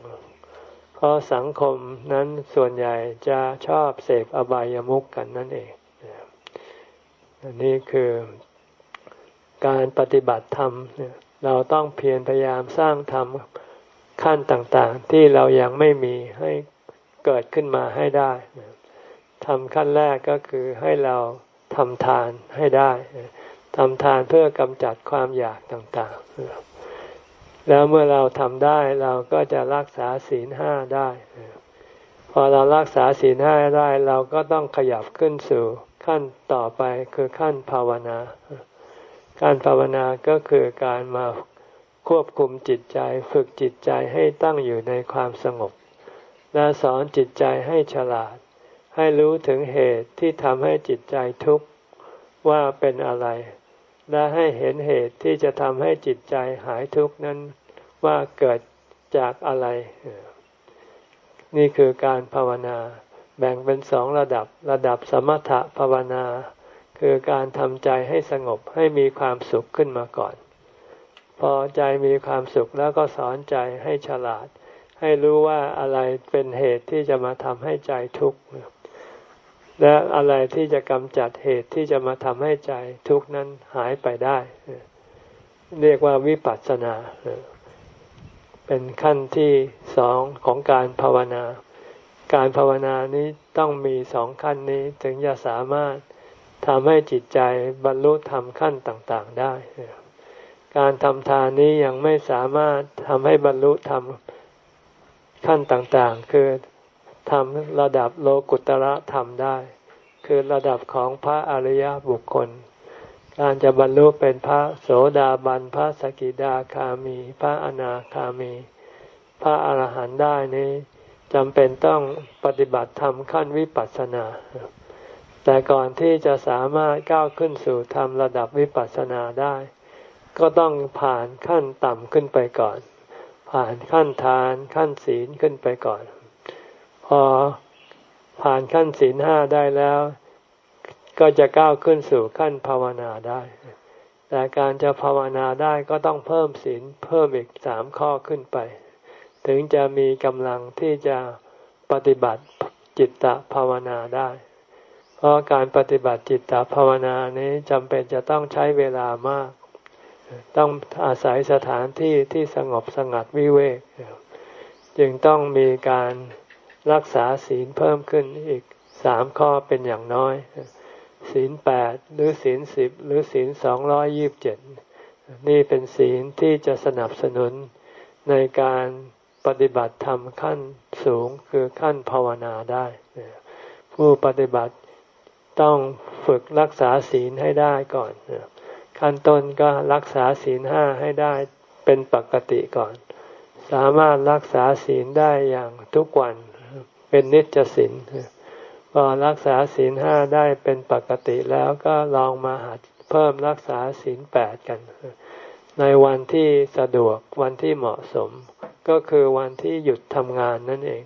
เพราะสังคมนั้นส่วนใหญ่จะชอบเสพอบายามุขกันนั่นเองอันนี้คือการปฏิบัติธรรมเราต้องเพียรพยายามสร้างธรรมขั้นต่างๆ ที่เรายังไม่มีให้เกิดขึ้นมาให้ได้ทำขั้นแรกก็คือให้เราทำทานให้ได้ทำทานเพื่อกำจัดความอยากต่างๆ แล้วเมื่อเราทำได้เราก็จะรักษาศีลห้าได้ พอเรารักษาศีลห้าได้เราก็ต้องขยับขึ้นสู่ขั้นต่อไปคือขั้นภาวนา การภาวนาก็คือการมาควบคุมจิตใจฝึกจิตใจให้ตั้งอยู่ในความสงบ และสอนจิตใจให้ฉลาด ให้รู้ถึงเหตุที่ทำให้จิตใจทุกข์ว่าเป็นอะไร และให้เห็นเหตุที่จะทำให้จิตใจหายทุกข์นั้น ว่าเกิดจากอะไร นี่คือการภาวนา แบ่งเป็นสองระดับ ระดับสมถะภาวนา คือการทำใจให้สงบให้มีความสุขขึ้นมาก่อน พอใจมีความสุขแล้วก็สอนใจให้ฉลาด ให้รู้ว่าอะไรเป็นเหตุที่จะมาทำให้ใจทุกข์และอะไรที่จะกำจัดเหตุที่จะมาทำให้ใจทุกข์นั้นหายไปได้ เรียกว่าวิปัสสนา เป็นขั้นที่สองของการภาวนา การภาวนานี้ต้องมีสองขั้นนี้ถึงจะสามารถทำให้จิตใจบรรลุธรรมขั้นต่างๆได้ การทำทานนี้ยังไม่สามารถทำให้บรรลุธรรมขั้นต่างๆ คือทำระดับโลกุตระธรรมได้ คือระดับของพระอริยบุคคล การจะบรรลุเป็นพระโสดาบันพระสกิดาคามี พระอนาคามี พระอรหันต์ได้นี้จำเป็นต้องปฏิบัติธรรมขั้นวิปัสสนา แต่ก่อนที่จะสามารถก้าวขึ้นสู่ธรรมระดับวิปัสสนาได้ ก็ต้องผ่านขั้นต่ำขึ้นไปก่อน ผ่านขั้นทานขั้นศีลขึ้นไปก่อน พอผ่านขั้นศีลห้าได้แล้ว ก็จะก้าวขึ้นสู่ขั้นภาวนาได้ แต่การจะภาวนาได้ก็ต้องเพิ่มศีลเพิ่มอีกสามข้อขึ้นไป ถึงจะมีกำลังที่จะปฏิบัติจิตตภาวนาได้ เพราะการปฏิบัติจิตตภาวนานี้จำเป็นจะต้องใช้เวลามาก ต้องอาศัยสถานที่ที่สงบสงัดวิเวก จึงต้องมีการรักษาศีลเพิ่มขึ้นอีกสามข้อเป็นอย่างน้อย ศีลแปดหรือศีลสิบหรือศีลสองร้อยยีิบเจ็ดนี่เป็นศีลที่จะสนับสนุนในการปฏิบัติธรรมขั้นสูงคือขั้นภาวนาได้ ผู้ปฏิบัติต้องฝึกรักษาศีลให้ได้ก่อนขั้นต้นก็รักษาศีลห้าให้ได้เป็นปกติก่อน สามารถรักษาศีลได้อย่างทุกวันเป็นนิจศีล พอรักษาศีลห้าได้เป็นปกติแล้วก็ลองมาหัดเพิ่มรักษาศีลแปดกัน ในวันที่สะดวกวันที่เหมาะสม ก็คือวันที่หยุดทำงานนั่นเอง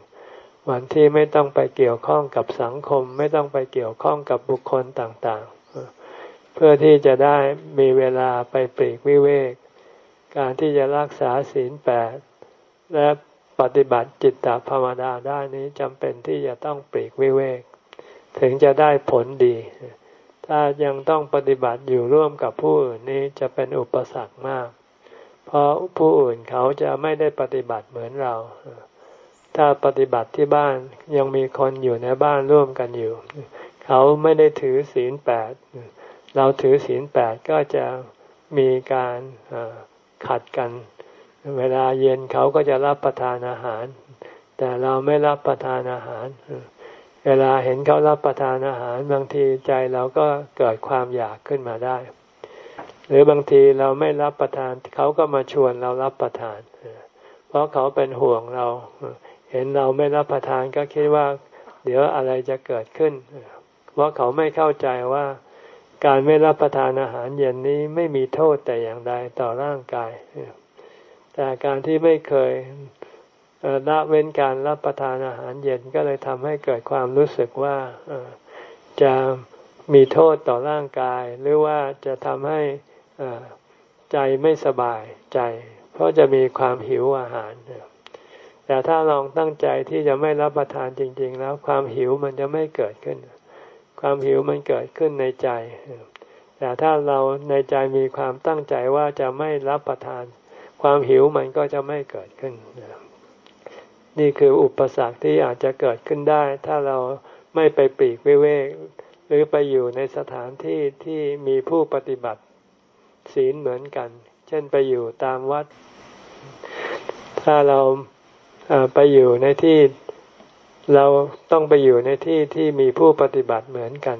วันที่ไม่ต้องไปเกี่ยวข้องกับสังคม ไม่ต้องไปเกี่ยวข้องกับบุคคลต่างๆ เพื่อที่จะได้มีเวลาไปปรีกวิเวก การที่จะรักษาศีลแปดและปฏิบัติจิตตภาวนาได้นี้จำเป็นที่จะต้องปลีกวิเวก ถึงจะได้ผลดี ถ้ายังต้องปฏิบัติอยู่ร่วมกับผู้อื่นนี้จะเป็นอุปสรรคมาก เพราะผู้อื่นเขาจะไม่ได้ปฏิบัติเหมือนเรา ถ้าปฏิบัติที่บ้านยังมีคนอยู่ในบ้านร่วมกันอยู่ เขาไม่ได้ถือศีลแปด เราถือศีลแปดก็จะมีการขัดกัน เวลาเย็นเขาก็จะรับประทานอาหาร แต่เราไม่รับประทานอาหาร เวลาเห็นเขารับประทานอาหารบางทีใจเราก็เกิดความอยากขึ้นมาได้ หรือบางทีเราไม่รับประทานเขาก็มาชวนเรารับประทาน เพราะเขาเป็นห่วงเรา เห็นเราไม่รับประทานก็คิดว่า เดี๋ยวอะไรจะเกิดขึ้น เพราะเขาไม่เข้าใจว่าการไม่รับประทานอาหารเย็นนี้ไม่มีโทษแต่อย่างใดต่อร่างกาย แต่การที่ไม่เคย ละเว้นการรับประทานอาหารเย็นก็เลยทำให้เกิดความรู้สึกว่าจะมีโทษต่อร่างกาย หรือว่าจะทำให้ใจไม่สบายใจ เพราะจะมีความหิวอาหาร แต่ถ้าลองตั้งใจที่จะไม่รับประทานจริง ๆ แล้วความหิวมันจะไม่เกิดขึ้น ความหิวมันเกิดขึ้นในใจ แต่ถ้าเราในใจมีความตั้งใจว่าจะไม่รับประทาน ความหิวมันก็จะไม่เกิดขึ้นนี่ นี่คืออุปสรรคที่อาจจะเกิดขึ้นได้ ถ้าเราไม่ไปปีกวิเวก หรือไปอยู่ในสถานที่ที่มีผู้ปฏิบัติศีลเหมือนกัน เช่นไปอยู่ตามวัด ถ้าเราไปอยู่ในที่เราต้องไปอยู่ในที่ที่มีผู้ปฏิบัติเหมือนกัน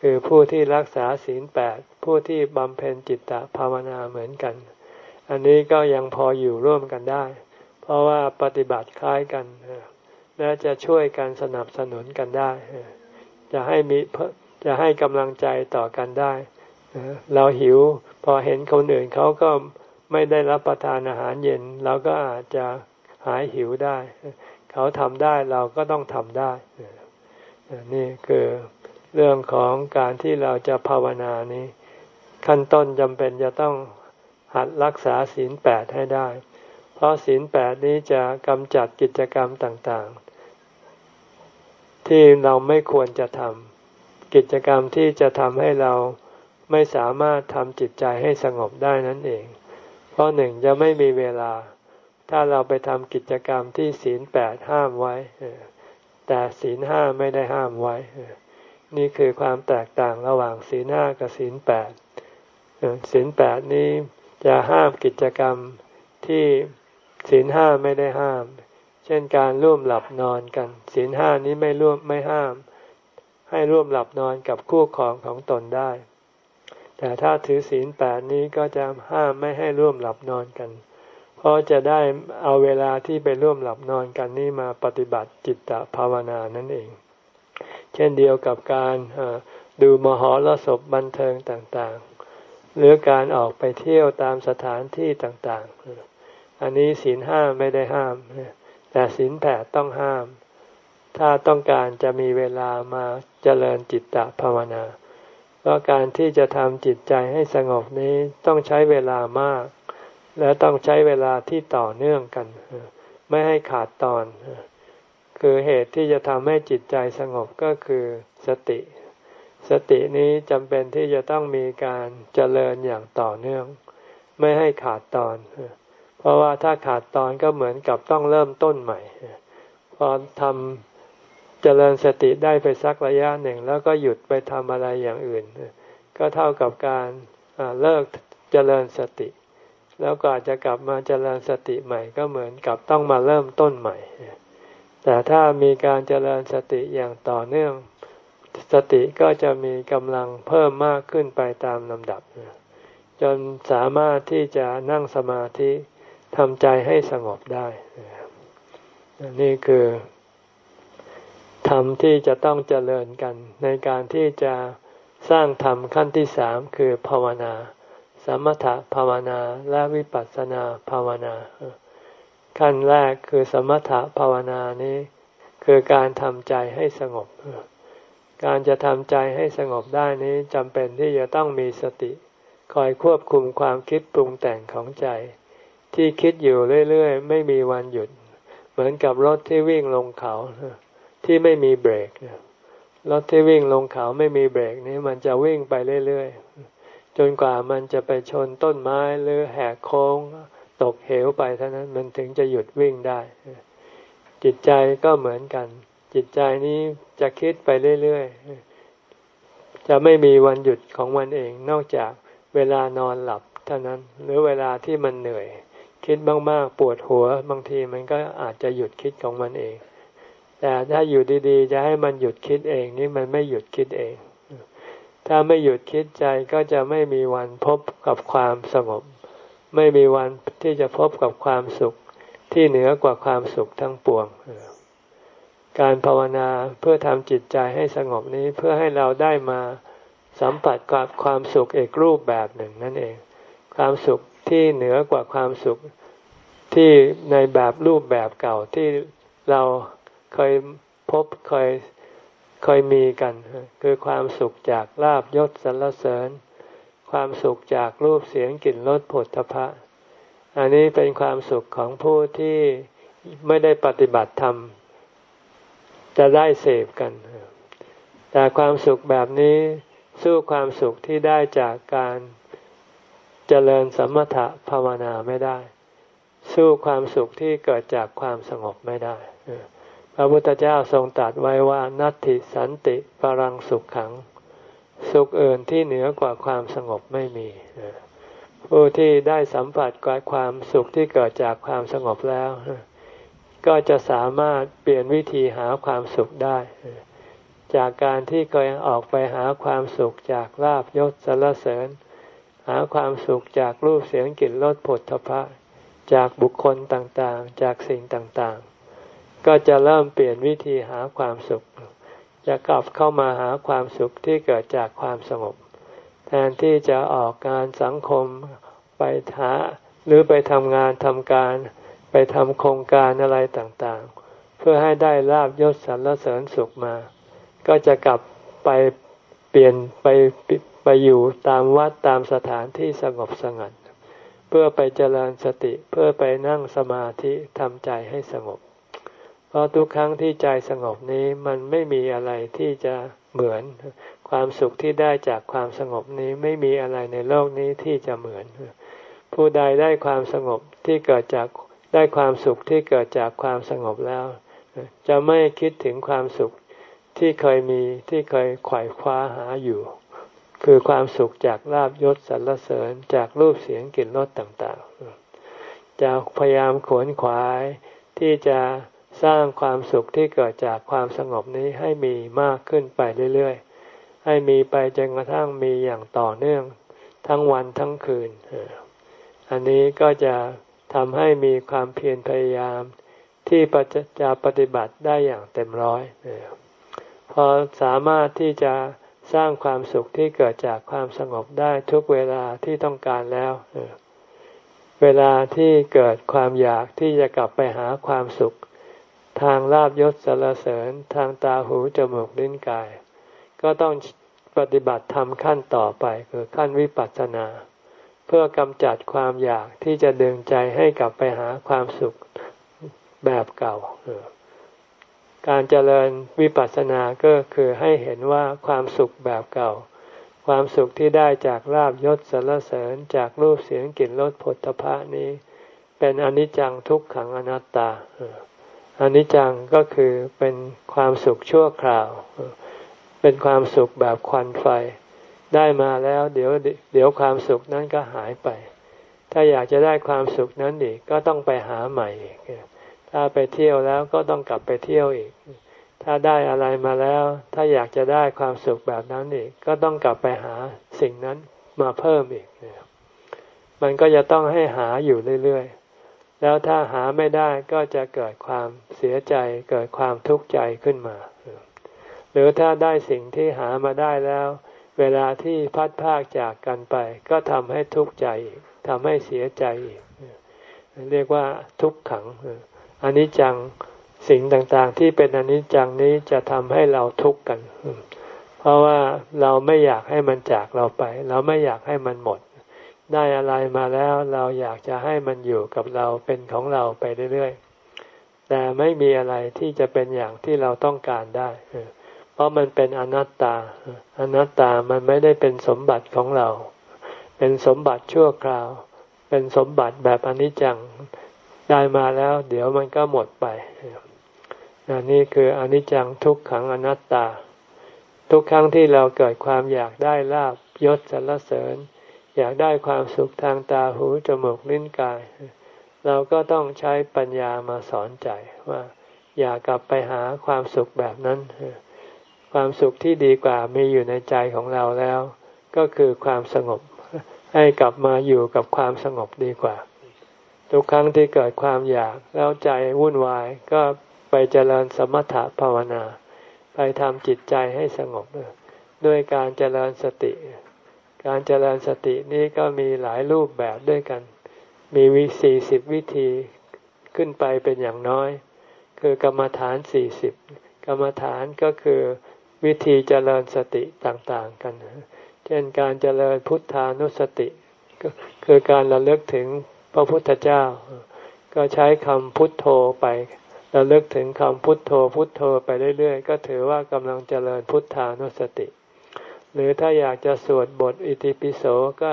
คือผู้ที่รักษาศีลแปดผู้ที่บำเพ็ญจิตตภาวนาเหมือนกัน อันนี้ก็ยังพออยู่ร่วมกันได้ เพราะว่าปฏิบัติคล้ายกันและจะช่วยกันสนับสนุนกันได้ จะให้มีจะให้กำลังใจต่อกันได้ เราหิวพอเห็นคนอื่นเขาก็ไม่ได้รับประทานอาหารเย็น เราก็อาจจะหายหิวได้ เขาทำได้เราก็ต้องทำได้ นี่คือเรื่องของการที่เราจะภาวนานี้ ขั้นต้นจำเป็นจะต้องหัดรักษาศีลแปดให้ได้ เพราะศีลแปดนี้จะกำจัดกิจกรรมต่างๆ ที่เราไม่ควรจะทำกิจกรรมที่จะทำให้เราไม่สามารถทำจิตใจให้สงบได้นั่นเอง เพราะหนึ่งจะไม่มีเวลา ถ้าเราไปทำกิจกรรมที่ศีลแปดห้ามไว้แต่ศีลห้าไม่ได้ห้ามไว้ นี่คือความแตกต่างระหว่างศีลห้ากับศีลแปดศีลแปดนี้จะห้ามกิจกรรมที่ ศีลห้าไม่ได้ห้าม เช่นการร่วมหลับนอนกัน ศีลห้านี้ไม่ร่วมไม่ห้าม ให้ร่วมหลับนอนกับคู่ครองของตนได้ แต่ถ้าถือศีลแปดนี้ก็จะห้ามไม่ให้ร่วมหลับนอนกัน เพราะจะได้เอาเวลาที่ไปร่วมหลับนอนกันนี้มาปฏิบัติจิตตภาวนานั่นเอง เช่นเดียวกับการดูมหรสพบันเทิงต่างๆ หรือการออกไปเที่ยวตามสถานที่ต่างๆ อันนี้ศีลห้าไม่ได้ห้าม แต่ศีลแปดต้องห้าม ถ้าต้องการจะมีเวลามาเจริญจิตตภาวนา เพราะการที่จะทำจิตใจให้สงบนี้ต้องใช้เวลามาก และต้องใช้เวลาที่ต่อเนื่องกัน ไม่ให้ขาดตอน คือเหตุที่จะทำให้จิตใจสงบก็คือสติ สตินี้จำเป็นที่จะต้องมีการเจริญอย่างต่อเนื่อง ไม่ให้ขาดตอนเราะว่าถ้าขาดตอนก็เหมือนกับต้องเริ่มต้นใหม่ พอทำเจริญสติได้ไปสักระยะหนึ่ง แล้วก็หยุดไปทำอะไรอย่างอื่น ก็เท่ากับการเลิกเจริญสติ แล้วก็อาจจะกลับมาเจริญสติใหม่ ก็เหมือนกับต้องมาเริ่มต้นใหม่ แต่ถ้ามีการเจริญสติอย่างต่อเนื่อง สติก็จะมีกำลังเพิ่มมากขึ้นไปตามลำดับ จนสามารถที่จะนั่งสมาธิ ทำใจให้สงบได้นี่คือธรรมที่จะต้องเจริญกัน ในการที่จะสร้างธรรมขั้นที่สามคือภาวนา สมถภาวนาและวิปัสสนาภาวนา ขั้นแรกคือสมถภาวนานี้ คือการทำใจให้สงบ การจะทำใจให้สงบได้นี้จำเป็นที่จะต้องมีสติ คอยควบคุมความคิดปรุงแต่งของใจ ที่คิดอยู่เรื่อยๆ ไม่มีวันหยุด เหมือนกับรถที่วิ่งลงเขาที่ไม่มีเบรกรถที่วิ่งลงเขาไม่มีเบรกนี้มันจะวิ่งไปเรื่อยๆ จนกว่ามันจะไปชนต้นไม้หรือแหกโค้งตกเหวไปเท่านั้นมันถึงจะหยุดวิ่งได้ จิตใจก็เหมือนกัน จิตใจนี้จะคิดไปเรื่อยๆ จะไม่มีวันหยุดของมันเองนอกจากเวลานอนหลับเท่านั้น หรือเวลาที่มันเหนื่อย คิดมากๆ ปวดหัว บางทีมันก็อาจจะหยุดคิดของมันเอง แต่ถ้าอยู่ดีๆ จะให้มันหยุดคิดเองนี่มันไม่หยุดคิดเอง ถ้าไม่หยุดคิดใจก็จะไม่มีวันพบกับความสงบ ไม่มีวันที่จะพบกับความสุขที่เหนือกว่าความสุขทั้งปวง การภาวนาเพื่อทำจิตใจให้สงบนี้เพื่อให้เราได้มาสัมผัสกับความสุขเอกรูปแบบหนึ่งนั่นเอง ความสุข ที่เหนือกว่าความสุขที่ในแบบรูปแบบเก่าที่เราเคยพบเคยเคยมีกัน คือความสุขจากลาบยศสรรเสริญ ความสุขจากรูปเสียงกลิ่นรสผลทพะอันนี้เป็นความสุขของผู้ที่ไม่ได้ปฏิบัติธรรม จะได้เสพกัน แต่ความสุขแบบนี้สู้ความสุขที่ได้จากการ เจริญสมถะภาวนาไม่ได้ สู้ความสุขที่เกิดจากความสงบไม่ได้พระพุทธเจ้าทรงตรัสไว้ว่านัตติสันติปรังสุขขัง สุขเอื่นที่เหนือกว่าความสงบไม่มีผู้ที่ได้สัมผัสกับความสุขที่เกิดจากความสงบแล้ว ก็จะสามารถเปลี่ยนวิธีหาความสุขได้ จากการที่เคยออกไปหาความสุขจากลาบยศสรรเสริญ หาความสุขจากรูปเสียงกลิ่นรสผลทพะ จากบุคคลต่างๆ จากสิ่งต่างๆ ก็จะเริ่มเปลี่ยนวิธีหาความสุข จะกลับเข้ามาหาความสุขที่เกิดจากความสงบ แทนที่จะออกงานสังคมไปหาหรือไปทำงานทำการ ไปทำโครงการอะไรต่างๆ เพื่อให้ได้ลาบยศสรรเสริญสุขมา ก็จะกลับไปเปลี่ยนไป ไปอยู่ตามวัดตามสถานที่สงบสงัด เพื่อไปเจริญสติเพื่อไปนั่งสมาธิทำใจให้สงบ เพราะทุกครั้งที่ใจสงบนี้มันไม่มีอะไรที่จะเหมือน ความสุขที่ได้จากความสงบนี้ไม่มีอะไรในโลกนี้ที่จะเหมือน ผู้ใดได้ความสงบที่เกิดจากได้ความสุขที่เกิดจากความสงบแล้ว จะไม่คิดถึงความสุขที่เคยมีที่เคยขวายคว้าหาอยู่ คือความสุขจากลาบยศสรรเสริญจากรูปเสียงกลิ่นรสต่างๆ จะพยายามขวนขวายที่จะสร้างความสุขที่เกิดจากความสงบนี้ให้มีมากขึ้นไปเรื่อยๆ ให้มีไปจนกระทั่งมีอย่างต่อเนื่องทั้งวันทั้งคืน อันนี้ก็จะทำให้มีความเพียรพยายามที่จะปฏิบัติได้อย่างเต็มร้อยพอสามารถที่จะ สร้างความสุขที่เกิดจากความสงบได้ทุกเวลาที่ต้องการแล้ว เวลาที่เกิดความอยากที่จะกลับไปหาความสุข ทางลาบยศสารเสริญทางตาหูจมูกลิ้นกาย ก็ต้องปฏิบัติธรรมขั้นต่อไปคือขั้นวิปัสสนา เพื่อกำจัดความอยากที่จะดึงใจให้กลับไปหาความสุขแบบเก่า การเจริญวิปัสสนาก็คือให้เห็นว่าความสุขแบบเก่า ความสุขที่ได้จากลาบยศสรรเสริญจากรูปเสียงกลิ่นรสผลพระนี้ เป็นอนิจจังทุกขังอนัตตาอนิจจังก็คือเป็นความสุขชั่วคราว เป็นความสุขแบบควันไฟ ได้มาแล้วเดี๋ยวเดี๋ยวความสุขนั้นก็หายไป ถ้าอยากจะได้ความสุขนั้นอีกก็ต้องไปหาใหม่อีก ถ้าไปเที่ยวแล้วก็ต้องกลับไปเที่ยวอีก ถ้าได้อะไรมาแล้ว ถ้าอยากจะได้ความสุขแบบนั้นอีก ก็ต้องกลับไปหาสิ่งนั้นมาเพิ่มอีก มันก็จะต้องให้หาอยู่เรื่อยๆ แล้วถ้าหาไม่ได้ก็จะเกิดความเสียใจ เกิดความทุกข์ใจขึ้นมา หรือถ้าได้สิ่งที่หามาได้แล้ว เวลาที่พัดพากจากกันไป ก็ทำให้ทุกข์ใจอีกทำให้เสียใจอีก เรียกว่าทุกขัง อนนี้จังสิ่งต่างๆ ที่เป็นอนิจจังนี้จะทำให้เราทุกข์กัน เพราะว่าเราไม่อยากให้มันจากเราไป เราไม่อยากให้มันหมด ได้อะไรมาแล้วเราอยากจะให้มันอยู่กับเราเป็นของเราไปเรื่อยๆ แต่ไม่มีอะไรที่จะเป็นอย่างที่เราต้องการได้ เพราะมันเป็นอนัตตา อนัตตามันไม่ได้เป็นสมบัติของเรา เป็นสมบัติชั่วคราว เป็นสมบัติแบบอนิจจัง ได้มาแล้ว เดี๋ยวมันก็หมดไปนนี่คืออนิจจังทุกขังอนัตตา ทุกครั้งที่เราเกิดความอยากได้ลาบยศสรรเสริญ อยากได้ความสุขทางตาหูจมูกลิ้นกาย เราก็ต้องใช้ปัญญามาสอนใจว่า อย่ากลับไปหาความสุขแบบนั้น ความสุขที่ดีกว่ามีอยู่ในใจของเราแล้ว ก็คือความสงบให้กลับมาอยู่กับความสงบดีกว่า ทุกครั้งที่เกิดความอยากแล้วใจวุ่นวายก็ไปเจริญสมถะภาวนา ไปทำจิตใจให้สงบด้วยการเจริญสติ การเจริญสตินี้ก็มีหลายรูปแบบด้วยกัน มีวิสี่สิบวิธีขึ้นไปเป็นอย่างน้อย คือกรรมฐานสี่สิบกรรมฐานก็คือวิธีเจริญสติต่างๆกัน เช่นการเจริญพุทธานุสติ ก็คือการระลึกถึง ระพุทธเจ้า ก็ใช้คำพุทโธไประลึกถึงคำพุทโธพุทโธไปเรื่อยๆ ก็ถือว่ากำลังเจริญพุทธานุสติ หรือถ้าอยากจะสวดบทอิติปิโสก็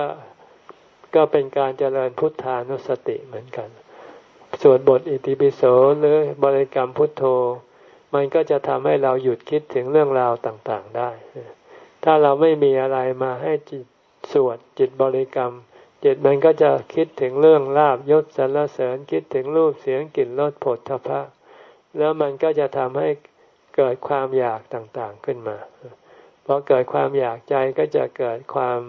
ก็เป็นการเจริญพุทธานุสติเหมือนกัน สวดบทอิติปิโสหรือบริกรรมพุทโธ มันก็จะทำให้เราหยุดคิดถึงเรื่องราวต่างๆได้ ถ้าเราไม่มีอะไรมาให้จิตสวดจิตบริกรรม จิตมันก็จะคิดถึงเรื่องลาบยศสรรเสริญคิดถึงรูปเสียงกลิ่นรสผลทพะ แล้วมันก็จะทำให้เกิดความอยากต่างๆขึ้นมาพอเกิดความอยากใจก็จะเกิดความ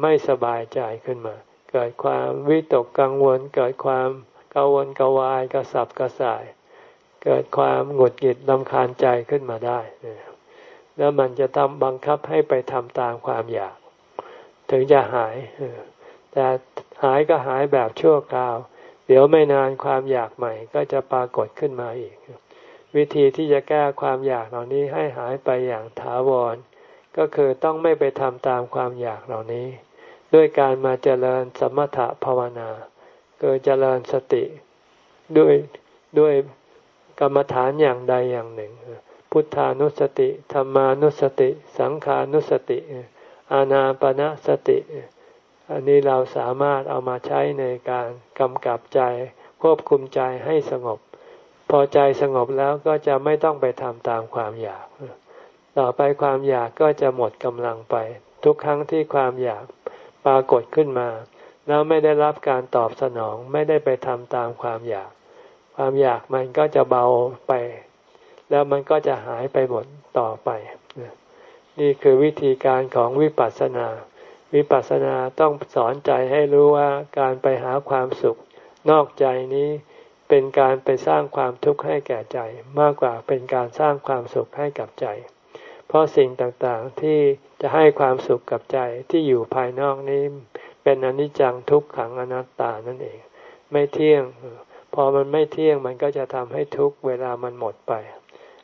ไม่สบายใจขึ้นมา เกิดความวิตกกังวล เกิดความกังวลกวายกระสับกระส่าย เกิดความหงุดหงิดลำคาญใจขึ้นมาได้ แล้วมันจะทำบังคับให้ไปทำตามความอยาก ถึงจะหาย แต่หายก็หายแบบชั่วคราว เดี๋ยวไม่นานความอยากใหม่ก็จะปรากฏขึ้นมาอีก วิธีที่จะแก้ความอยากเหล่านี้ให้หายไปอย่างถาวร ก็คือต้องไม่ไปทำตามความอยากเหล่านี้ ด้วยการมาเจริญสมถะภาวนาคือเจริญสติด้วยด้วยกรรมฐานอย่างใดอย่างหนึ่ง พุทธานุสติธรรมานุสติ สังขานุสติ อานาปณะสติ อันนี้เราสามารถเอามาใช้ในการกำกับใจควบคุมใจให้สงบ พอใจสงบแล้วก็จะไม่ต้องไปทำตามความอยาก ต่อไปความอยากก็จะหมดกำลังไป ทุกครั้งที่ความอยากปรากฏขึ้นมา แล้วไม่ได้รับการตอบสนองไม่ได้ไปทำตามความอยาก ความอยากมันก็จะเบาไป แล้วมันก็จะหายไปหมดต่อไป นี่คือวิธีการของวิปัสสนา วิปัสสนาต้องสอนใจให้รู้ว่าการไปหาความสุข นอกใจนี้เป็นการไปสร้างความทุกข์ให้แก่ใจ มากกว่าเป็นการสร้างความสุขให้กับใจ เพราะสิ่งต่างๆที่จะให้ความสุขกับใจที่อยู่ภายนอกนี้ เป็นอนิจจังทุกขังอนัตตานั่นเอง ไม่เที่ยง พอมันไม่เที่ยงมันก็จะทำให้ทุกเวลามันหมดไป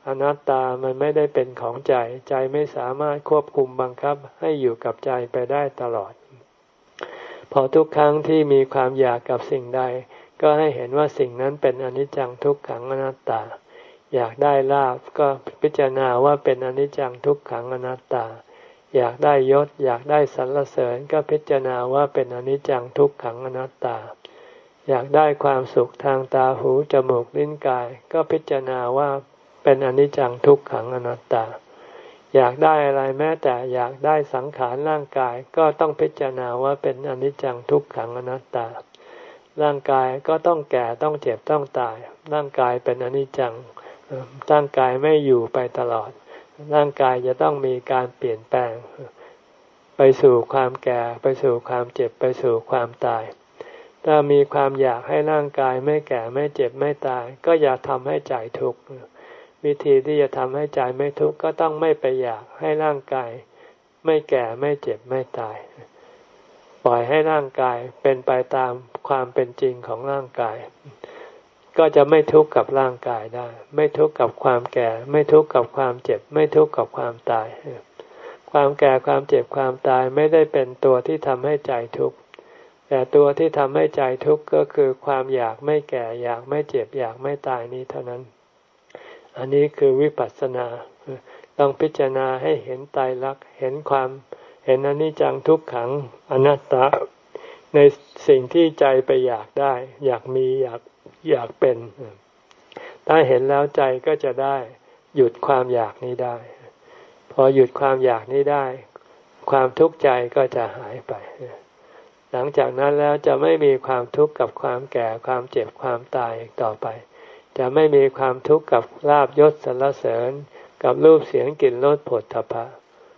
อนัตตามันไม่ได้เป็นของใจ ใจไม่สามารถควบคุมบังคับให้อยู่กับใจไปได้ตลอด พอทุกครั้งที่มีความอยากกับสิ่งใด ก็ให้เห็นว่าสิ่งนั้นเป็นอนิจจังทุกขังอนัตตา อยากได้ลาบก็พิจารณาว่าเป็นอนิจจังทุกขังอนัตตา อยากได้ยศ อยากได้สรรเสริญก็พิจารณาว่าเป็นอนิจจังทุกขังอนัตตาอยากได้ความสุขทางตาหูจมูกลิ้นกาย ก็พิจารณาว่า เป็นอนิจจังทุกขังอนัตตา อยากได้อะไรแม้แต่อยากได้สังขารร่างกายก็ต้องพิจารณาว่าเป็นอนิจจังทุกขังอนัตตา ร่างกายก็ต้องแก่ต้องเจ็บต้องตาย ร่างกายเป็นอนิจจังร่างกายไม่อยู่ไปตลอด ร่างกายจะต้องมีการเปลี่ยนแปลง ไปสู่ความแก่ไปสู่ความเจ็บไปสู่ความตาย ถ้ามีความอยากให้ร่างกายไม่แก่ไม่เจ็บไม่ตาย ก็อย่าทำให้ใจทุกข์ วิธีที่จะทำให้ใจไม่ทุกข์ก็ต้องไม่ไปอยากให้ร่างกาย ไม่แก่ไม่เจ็บไม่ตาย ปล่อยให้ร่างกายเป็นไปตามความเป็นจริงของร่างกาย ก็จะไม่ทุกข์กับร่างกายได้ ไม่ทุกข์กับความแก่ ไม่ทุกข์กับความเจ็บ ไม่ทุกข์กับความตาย ความแก่ความเจ็บความตายไม่ได้เป็นตัวที่ทำให้ใจทุกข์แต่ตัวที่ทำให้ใจทุกข์ก็คือความอยากไม่แก่อยากไม่เจ็บอยากไม่ตายนี้เท่านั้น อันนี้คือวิปัสสนา ต้องพิจารณาให้เห็นตายรักเห็นความเห็นอนิจจังทุกขังอนัตตาในสิ่งที่ใจไปอยากได้ อยากมีอยากอยากเป็น ถ้าเห็นแล้วใจก็จะได้หยุดความอยากนี้ได้ พอหยุดความอยากนี้ได้ ความทุกข์ใจก็จะหายไป หลังจากนั้นแล้วจะไม่มีความทุกข์กับความแก่ความเจ็บความตายต่อไป จะไม่มีความทุกข์กับลาบยศสรรเสริญ กับรูปเสียงกลิ่นรสผลทพะ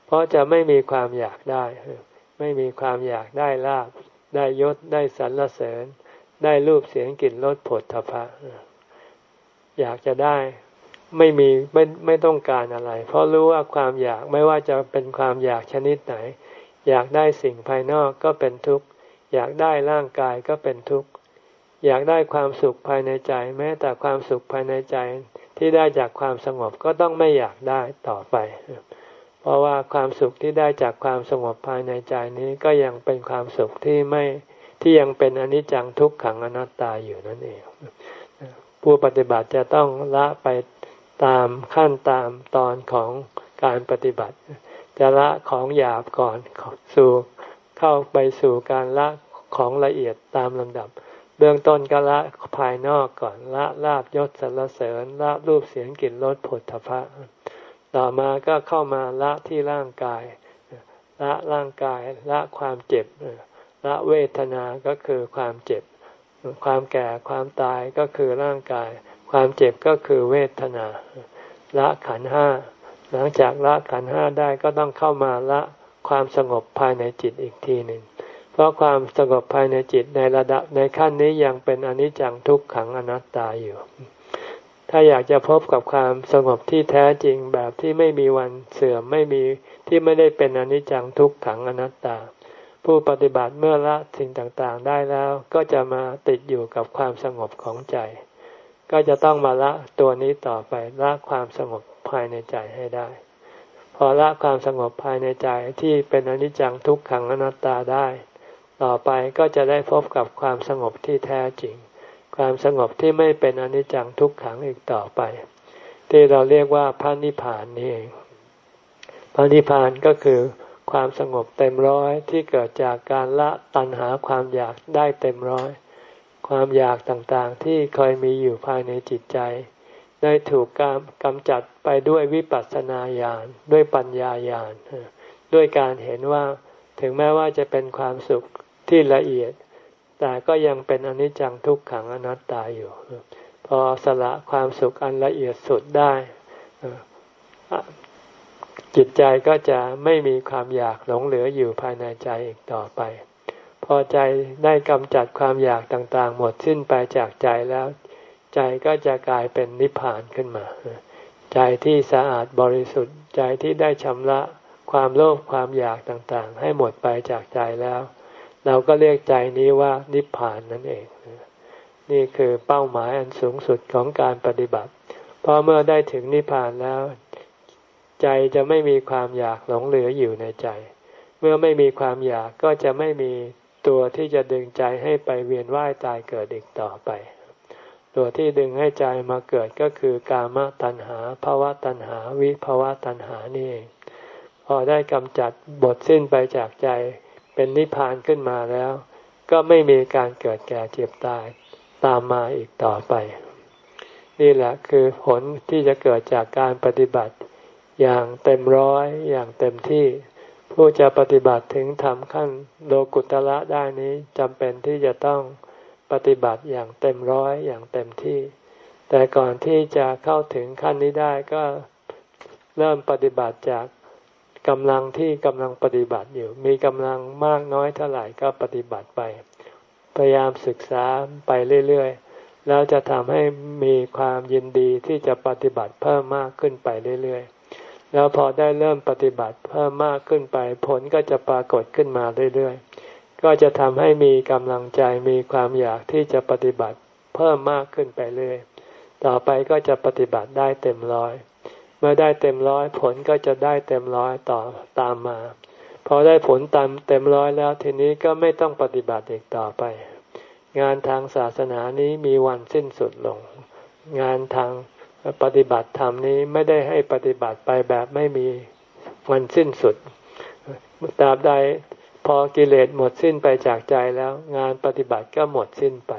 เพราะจะไม่มีความอยากได้ ไม่มีความอยากได้ลาบ ได้ยศได้สรรเสริญ ได้รูปเสียงกลิ่นรสผลทพะ อยากจะได้ไม่มีไม่ไม่ต้องการอะไร เพราะรู้ว่าความอยากไม่ว่าจะเป็นความอยากชนิดไหน อยากได้สิ่งภายนอกก็เป็นทุกข์ อยากได้ร่างกายก็เป็นทุกข์ อยากได้ความสุขภายในใจ แม้แต่ความสุขภายในใจที่ได้จากความสงบก็ต้องไม่อยากได้ต่อไป เพราะว่าความสุขที่ได้จากความสงบภายในใจนี้ก็ยังเป็นความสุขที่ไม่ที่ยังเป็นอนิจจังทุกขังอนัตตาอยู่นั่นเอง ผู้ปฏิบัติจะต้องละไปตามขั้นตามตอนของการปฏิบัติ จะละของหยาบก่อนสู่เข้าไปสู่การละของละเอียดตามลำดับ เบื้องต้นก็ละภายนอกก่อนละลาบยศสรรเสริญละรูปเสียงกลิ่นรสผลทพะ ต่อมาก็เข้ามาละที่ร่างกาย ละร่างกายละความเจ็บละเวทนาก็คือความเจ็บ ความแก่ความตายก็คือร่างกาย ความเจ็บก็คือเวทนา ละขันห้าหลังจากละขันห้าได้ก็ต้องเข้ามาละความสงบภายในจิตอีกทีหนึ่ง เพราะความสงบภายในจิตในระดับในขั้นนี้ยังเป็นอนิจจังทุกขังอนัตตาอยู่ ถ้าอยากจะพบกับความสงบที่แท้จริงแบบที่ไม่มีวันเสื่อมไม่มีที่ไม่ได้เป็นอนิจจังทุกขังอนัตตา ผู้ปฏิบัติเมื่อละสิ่งต่างๆได้แล้วก็จะมาติดอยู่กับความสงบของใจ ก็จะต้องมาละตัวนี้ต่อไปละความสงบภายในใจให้ได้พอละความสงบภายในใจที่เป็นอนิจจังทุกขังอนัตตาได้ ต่อไปก็จะได้พบกับความสงบที่แท้จริง ความสงบที่ไม่เป็นอนิจจังทุกขังอีกต่อไป ที่เราเรียกว่าพระนิพพานนี่เองพระนิพพานก็คือความสงบเต็มร้อยที่เกิดจากการละตัณหาความอยากได้เต็มร้อย ความอยากต่างๆที่เคยมีอยู่ภายในจิตใจ ได้ถูกกกำจัดไปด้วยวิปัสสนาญาณด้วยปัญญาญาณด้วยการเห็นว่าถึงแม้ว่าจะเป็นความสุข ที่ละเอียด แต่ก็ยังเป็นอนิจจังทุกขังอนัตตาอยู่ พอสละความสุขอันละเอียดสุดได้ จิตใจก็จะไม่มีความอยากหลงเหลืออยู่ภายในใจอีกต่อไป พอใจได้กำจัดความอยากต่างๆ หมดสิ้นไปจากใจแล้ว ใจก็จะกลายเป็นนิพพานขึ้นมา ใจที่สะอาดบริสุทธิ์ใจที่ได้ชำระความโลภความอยากต่างๆ ให้หมดไปจากใจแล้ว เราก็เรียกใจนี้ว่านิพพานนั่นเอง นี่คือเป้าหมายอันสูงสุดของการปฏิบัติเพราะเมื่อได้ถึงนิพพานแล้ว ใจจะไม่มีความอยากหลงเหลืออยู่ในใจ เมื่อไม่มีความอยากก็จะไม่มีตัวที่จะดึงใจให้ไปเวียนว่ายตายเกิดอีกต่อไป ตัวที่ดึงให้ใจมาเกิดก็คือกามตัณหาภาวะตัณหา วิภาวะตัณหานี่เองพอได้กำจัดบทสิ้นไปจากใจ เป็นนิพพานขึ้นมาแล้ว ก็ไม่มีการเกิดแก่เจ็บตายตามมาอีกต่อไป นี่แหละคือผลที่จะเกิดจากการปฏิบัติ อย่างเต็มร้อยอย่างเต็มที่ ผู้จะปฏิบัติถึงทำขั้นโลกุตละได้นี้จำเป็นที่จะต้องปฏิบัติอย่างเต็มร้อยอย่างเต็มที่ แต่ก่อนที่จะเข้าถึงขั้นนี้ได้ก็เริ่มปฏิบัติจาก กำลังที่กำลังปฏิบัติอยู่ มีกำลังมากน้อยเท่าไหร่ก็ปฏิบัติไป พยายามศึกษาไปเรื่อยๆ แล้วจะทำให้มีความยินดีที่จะปฏิบัติเพิ่มมากขึ้นไปเรื่อยๆ แล้วพอได้เริ่มปฏิบัติเพิ่มมากขึ้นไป ผลก็จะปรากฏขึ้นมาเรื่อยๆ ก็จะทำให้มีกำลังใจมีความอยากที่จะปฏิบัติเพิ่มมากขึ้นไปเรื่อย ต่อไปก็จะปฏิบัติได้เต็มร้อย เมื่อได้เต็มร้อยผลก็จะได้เต็มร้อยต่อตามมา พอได้ผลตามเต็มร้อยแล้วทีนี้ก็ไม่ต้องปฏิบัติอีกต่อไป งานทางศาสนานี้มีวันสิ้นสุดลง งานทางปฏิบัติธรรมนี้ไม่ได้ให้ปฏิบัติไปแบบไม่มีวันสิ้นสุดตราบใดพอกิเลสหมดสิ้นไปจากใจแล้ว งานปฏิบัติก็หมดสิ้นไป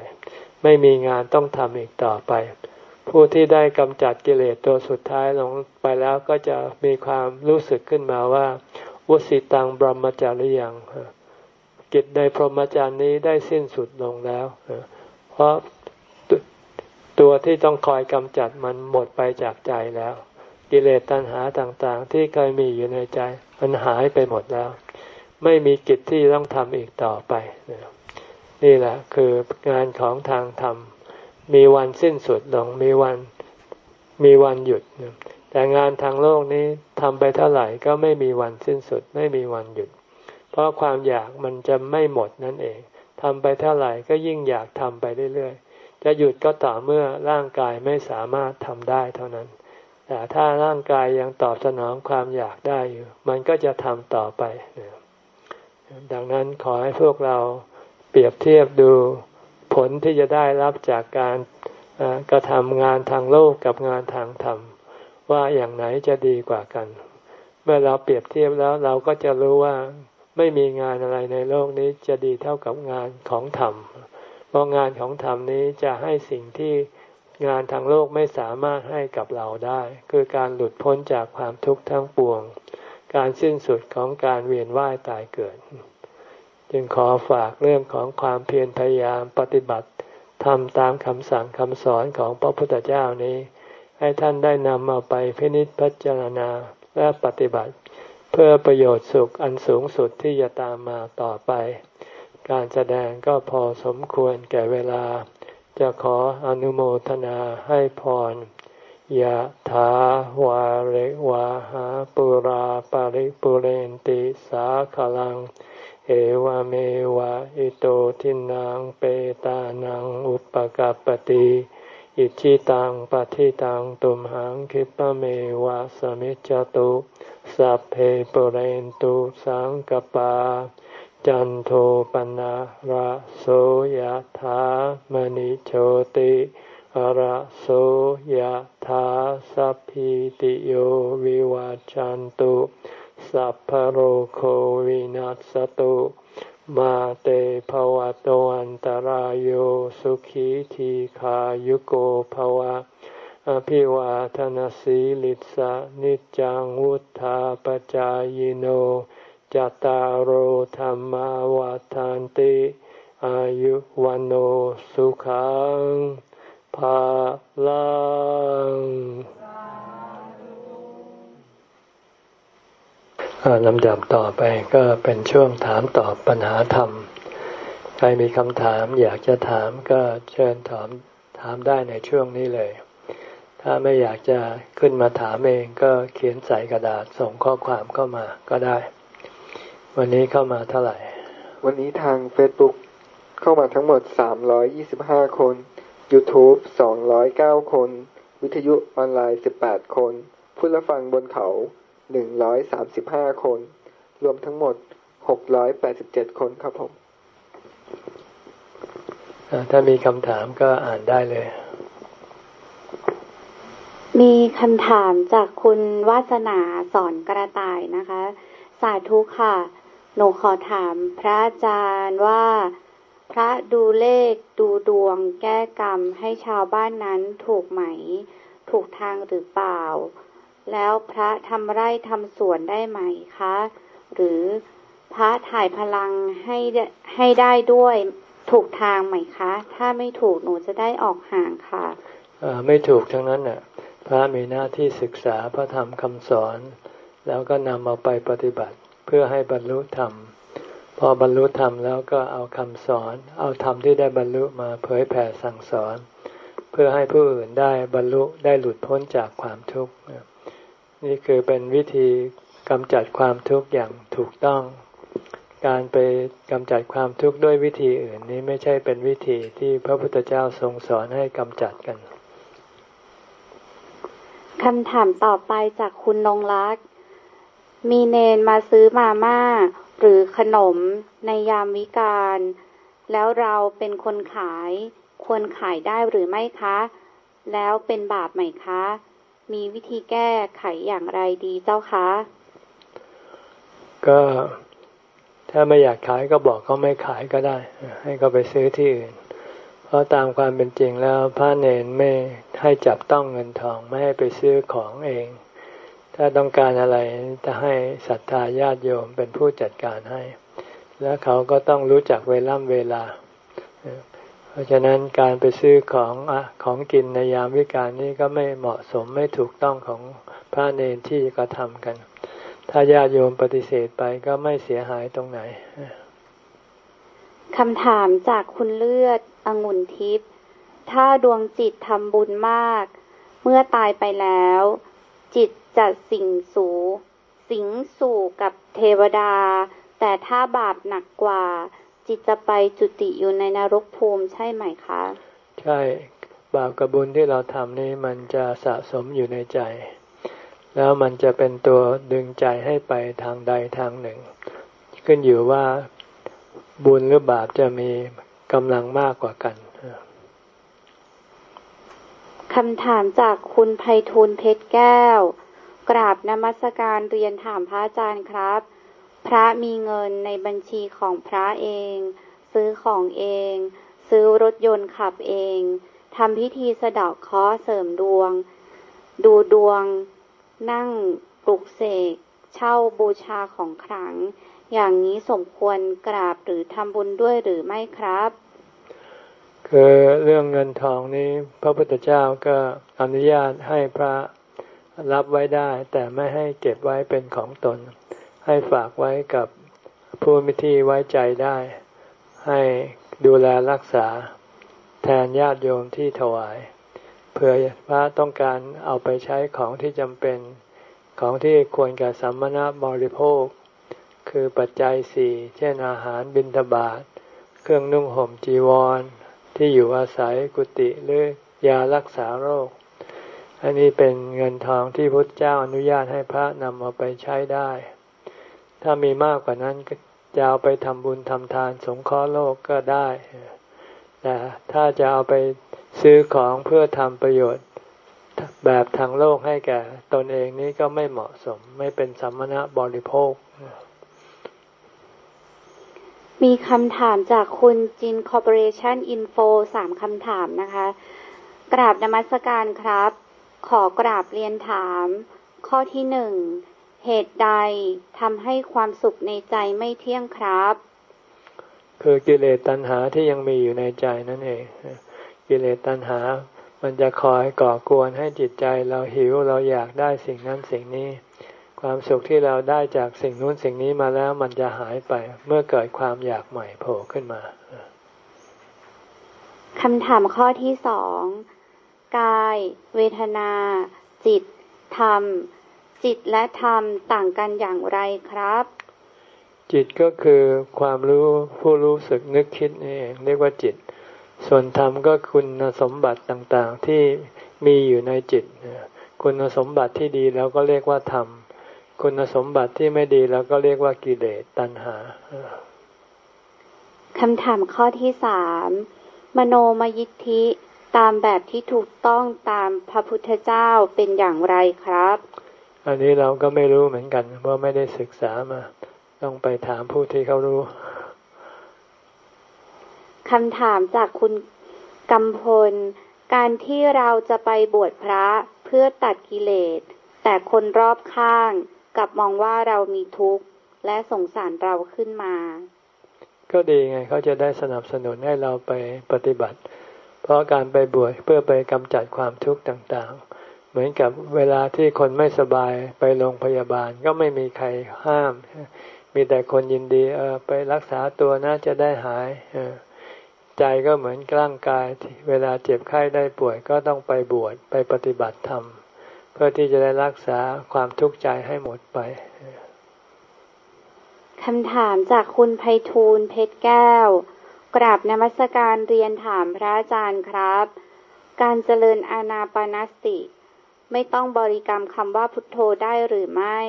ไม่มีงานต้องทำอีกต่อไป ผู้ที่ได้กำจัดกิเลสตัวสุดท้ายลงไปแล้วก็จะมีความรู้สึกขึ้นมาว่า วุสิตังบรมจาริยังกิจในพรหมจรรย์นี้ได้สิ้นสุดลงแล้ว เพราะตัวที่ต้องคอยกำจัดมันหมดไปจากใจแล้ว กิเลสตัณหาต่างๆ ที่เคยมีอยู่ในใจมันหายไปหมดแล้ว ไม่มีกิจที่ต้องทำอีกต่อไป นี่แหละคืองานของทางธรรม มีวันสิ้นสุดลงมีวันมีวันหยุด แต่งานทางโลกนี้ทำไปเท่าไหร่ก็ไม่มีวันสิ้นสุด ไม่มีวันหยุด เพราะความอยากมันจะไม่หมดนั่นเองทำไปเท่าไหร่ก็ยิ่งอยากทำไปเรื่อยๆ จะหยุดก็ต่อเมื่อร่างกายไม่สามารถทำได้เท่านั้น แต่ถ้าร่างกายยังตอบสนองความอยากได้อยู่ มันก็จะทำต่อไป ดังนั้นขอให้พวกเราเปรียบเทียบดู ผลที่จะได้รับจากการกระทำงานทางโลกกับงานทางธรรม ว่าอย่างไหนจะดีกว่ากัน เมื่อเราเปรียบเทียบแล้วเราก็จะรู้ว่าไม่มีงานอะไรในโลกนี้จะดีเท่ากับงานของธรรม เพราะงานของธรรมนี้จะให้สิ่งที่งานทางโลกไม่สามารถให้กับเราได้ คือการหลุดพ้นจากความทุกข์ทั้งปวง การสิ้นสุดของการเวียนว่ายตายเกิด จึงขอฝากเรื่องของความเพียรพยายามปฏิบัติทำตามคำสั่งคำสอนของพระพุทธเจ้านี้ ให้ท่านได้นำเอาไปพินิจพิจารณาและปฏิบัติ เพื่อประโยชน์สุขอันสูงสุดที่จะตามมาต่อไป การแสดงก็พอสมควรแก่เวลา จะขออนุโมทนาให้พรยะถาวาเรวาหาปุราปาริปุเรนติสาขลัง เอวเมวะอิโตทินังเปตานังอุปกัปติอิชิตังปฏิตังตุมหังคิปะเมวะสมิจจตุสัพเพปเรนตุสังกปา จันโทปนะระโสยธามณิโชติระโสยธาสัพพิติโยวิวาจันตุ สัพพโรโควินัสตุมาเตภวะตวันตารโยสุขีทีขายุโกภวะ อภิวาทนสีลิสะนิจังวุธาปจายโนจตารโหธรรมวาทานติ อายุวันโอสุขังภาลัง ลำดับต่อไปก็เป็นช่วงถามตอบปัญหาธรรม ใครมีคำถามอยากจะถามก็เชิญถามถามได้ในช่วงนี้เลย ถ้าไม่อยากจะขึ้นมาถามเองก็เขียนใส่กระดาษส่งข้อความเข้ามาก็ได้ วันนี้เข้ามาเท่าไหร่ วันนี้ทาง Facebook เข้ามาทั้งหมด 325 คน YouTube 209 คน วิทยุออนไลน์ 18 คน ผู้รับฟังบนเขา หนึ่งร้อยสามสิบห้าคน รวมทั้งหมดหกร้อยแปดสิบเจ็ดคนครับผม ถ้ามีคำถามก็อ่านได้เลย มีคำถามจากคุณวาสนาสอนกระต่ายนะคะ สาธุค่ะ หนูขอถามพระอาจารย์ว่าพระดูเลขดูดวงแก้กรรมให้ชาวบ้านนั้นถูกไหม ถูกทางหรือเปล่า แล้วพระทำไร่ทำสวนได้ไหมคะ หรือพระถ่ายพลังให้ให้ได้ด้วยถูกทางไหมคะ ถ้าไม่ถูกหนูจะได้ออกห่างค่ะไม่ถูกทั้งนั้นน่ะ พระมีหน้าที่ศึกษาพระธรรมคำสอน แล้วก็นำเอาไปปฏิบัติเพื่อให้บรรลุธรรม พอบรรลุธรรมแล้วก็เอาคำสอน เอาธรรมที่ได้บรรลุมาเผยแผ่สั่งสอน เพื่อให้ผู้อื่นได้บรรลุได้หลุดพ้นจากความทุกข์ นี่คือเป็นวิธีกำจัดความทุกข์อย่างถูกต้อง การไปกำจัดความทุกข์ด้วยวิธีอื่นนี้ไม่ใช่เป็นวิธีที่พระพุทธเจ้าทรงสอนให้กำจัดกันคำถามต่อไปจากคุณนงรัก มีเนนมาซื้อมาม่า หรือขนมในยามวิกาลแล้วเราเป็นคนขาย ควรขายได้หรือไม่คะ แล้วเป็นบาปไหมคะ มีวิธีแก้ไขอย่างไรดีเจ้าคะ ก็ถ้าไม่อยากขายก็บอกเขาไม่ขายก็ได้ ให้เขาไปซื้อที่อื่น เพราะตามความเป็นจริงแล้วพระเนนไม่ให้จับต้องเงินทองไม่ให้ไปซื้อของเอง ถ้าต้องการอะไรจะให้ศรัทธาญาติโยมเป็นผู้จัดการให้ แล้วเขาก็ต้องรู้จักเวล่ำเวลา ราะฉะนั้นการไปซื้อของอของกินในยามวิกาลนี้ก็ไม่เหมาะสมไม่ถูกต้องของพระเนรที่กระทำกัน ถ้าญาติโยมปฏิเสธไปก็ไม่เสียหายตรงไหนคำถามจากคุณเลือดองุ่นทิพย์ถ้าดวงจิตทำบุญมาก เมื่อตายไปแล้ว จิตจะสิงสู่ สิงสู่กับเทวดา แต่ถ้าบาปหนักกว่า จิตจะไปจุติอยู่ในนรกภูมิใช่ไหมคะ ใช่บาปกับบุญที่เราทำนี้มันจะสะสมอยู่ในใจ แล้วมันจะเป็นตัวดึงใจให้ไปทางใดทางหนึ่ง ขึ้นอยู่ว่าบุญหรือบาปจะมีกำลังมากกว่ากันคำถามจากคุณไพฑูรย์เพชรแก้ว กราบนมัสการเรียนถามพระอาจารย์ครับ พระมีเงินในบัญชีของพระเอง ซื้อของเอง ซื้อรถยนต์ขับเองทำพิธีสะดอกเคาะเสริมดวง ดูดวง นั่งปลุกเสก เช่าบูชาของขลัง อย่างนี้สมควรกราบหรือทำบุญด้วยหรือไม่ครับ คือเรื่องเงินทองนี้ พระพุทธเจ้าก็อนุญาตให้พระรับไว้ได้ แต่ไม่ให้เก็บไว้เป็นของตน ให้ฝากไว้กับผู้มิที่ไว้ใจได้ ให้ดูแลรักษา แทนญาติโยมที่ถวายเผื่อพระต้องการเอาไปใช้ของที่จำเป็นของที่ควรกับสัมมณบริโภค คือปัจจัยสี่เช่นอาหารบิณฑบาตเครื่องนุ่งห่มจีวร ที่อยู่อาศัยกุฏิหรือยารักษาโรค อันนี้เป็นเงินทองที่พุทธเจ้าอนุญาตให้พระนำเอาไปใช้ได้ ถ้ามีมากกว่านั้นจะเอาไปทำบุญทำทานสงเคราะห์โลกก็ได้ แต่ถ้าจะเอาไปซื้อของเพื่อทำประโยชน์แบบทางโลกให้แก่ ตนเองนี้ก็ไม่เหมาะสม ไม่เป็นสัมมณะบริโภค มีคำถามจากคุณจินคอร์ปอเรชันอินโฟสามคำถามนะคะ กราบนมัสการครับ ขอกราบเรียนถาม ข้อที่หนึ่ง เหตุใดทำให้ความสุขในใจไม่เที่ยงครับ คือกิเลสตัณหาที่ยังมีอยู่ในใจนั่นเอง กิเลสตัณหา มันจะคอยก่อกวนให้จิตใจเราหิวเราอยากได้สิ่งนั้นสิ่งนี้ ความสุขที่เราได้จากสิ่งนู้นสิ่งนี้มาแล้วมันจะหายไปเมื่อเกิดความอยากใหม่โผล่ขึ้นมาคำถามข้อที่สอง กาย เวทนา จิต ธรรม จิตและธรรมต่างกันอย่างไรครับ จิตก็คือความรู้ผู้รู้สึกนึกคิดนี่เองเรียกว่าจิต ส่วนธรรมก็คุณสมบัติต่างๆที่มีอยู่ในจิต คุณสมบัติที่ดีแล้วก็เรียกว่าธรรม คุณสมบัติที่ไม่ดีเราก็เรียกว่ากิเลสตัณหาคำถามข้อที่สามมโนมยิทธิตามแบบที่ถูกต้องตามพระพุทธเจ้าเป็นอย่างไรครับ อันนี้เราก็ไม่รู้เหมือนกันเพราะไม่ได้ศึกษามา ต้องไปถามผู้ที่เขารู้คำถามจากคุณกำพล การที่เราจะไปบวชพระเพื่อตัดกิเลส แต่คนรอบข้างกลับมองว่าเรามีทุกข์และสงสารเราขึ้นมา ก็ดีไงเขาจะได้สนับสนุนให้เราไปปฏิบัติ เพราะการไปบวชเพื่อไปกำจัดความทุกข์ต่างๆ เหมือนกับเวลาที่คนไม่สบายไปโรงพยาบาลก็ไม่มีใครห้าม มีแต่คนยินดีเออไปรักษาตัวนะจะได้หายใจก็เหมือนร่างกายเวลาเจ็บไข้ได้ป่วยก็ต้องไปบวชไปปฏิบัติธรรม เพื่อที่จะได้รักษาความทุกข์ใจให้หมดไปคำถามจากคุณไพฑูรย์เพชรแก้ว กราบนมัสการเรียนถามพระอาจารย์ครับ การเจริญอาณาปานสติ ไม่ต้องบริกรรมคำว่าพุทโธได้หรือไม่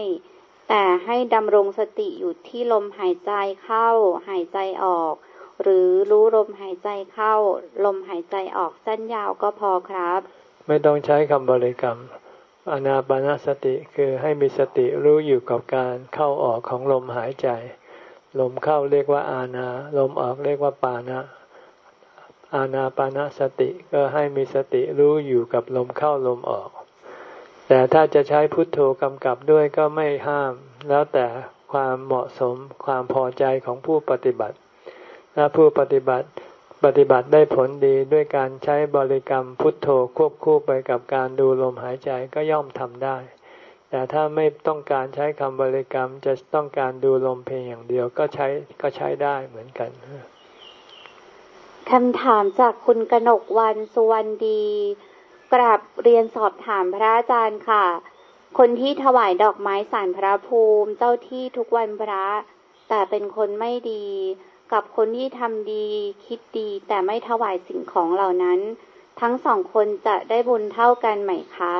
แต่ให้ดำรงสติอยู่ที่ลมหายใจเข้า หายใจออก หรือรู้ลมหายใจเข้า ลมหายใจออกสั้นยาวก็พอครับ ไม่ต้องใช้คำบริกรรมอนาปานสติคือให้มีสติรู้อยู่กับการเข้าออกของลมหายใจ ลมเข้าเรียกว่าอาณาลมออกเรียกว่าปานะ อาณาปานสติก็ให้มีสติรู้อยู่กับลมเข้าลมออก แต่ถ้าจะใช้พุทโธกำกับด้วยก็ไม่ห้าม แล้วแต่ความเหมาะสมความพอใจของผู้ปฏิบัติ ถ้าผู้ปฏิบัติปฏิบัติได้ผลดีด้วยการใช้บริกรรมพุทโธควบคู่ไปกับการดูลมหายใจก็ย่อมทำได้ แต่ถ้าไม่ต้องการใช้คำบริกรรมจะต้องการดูลมเพียงอย่างเดียวก็ใช้ก็ใช้ได้เหมือนกันคำถามจากคุณกนกวันสุวรรณดี กราบเรียนสอบถามพระอาจารย์ค่ะ คนที่ถวายดอกไม้สารพระภูมิเจ้าที่ทุกวันพระ แต่เป็นคนไม่ดี กับคนที่ทำดีคิดดีแต่ไม่ถวายสิ่งของเหล่านั้น ทั้งสองคนจะได้บุญเท่ากันไหมคะ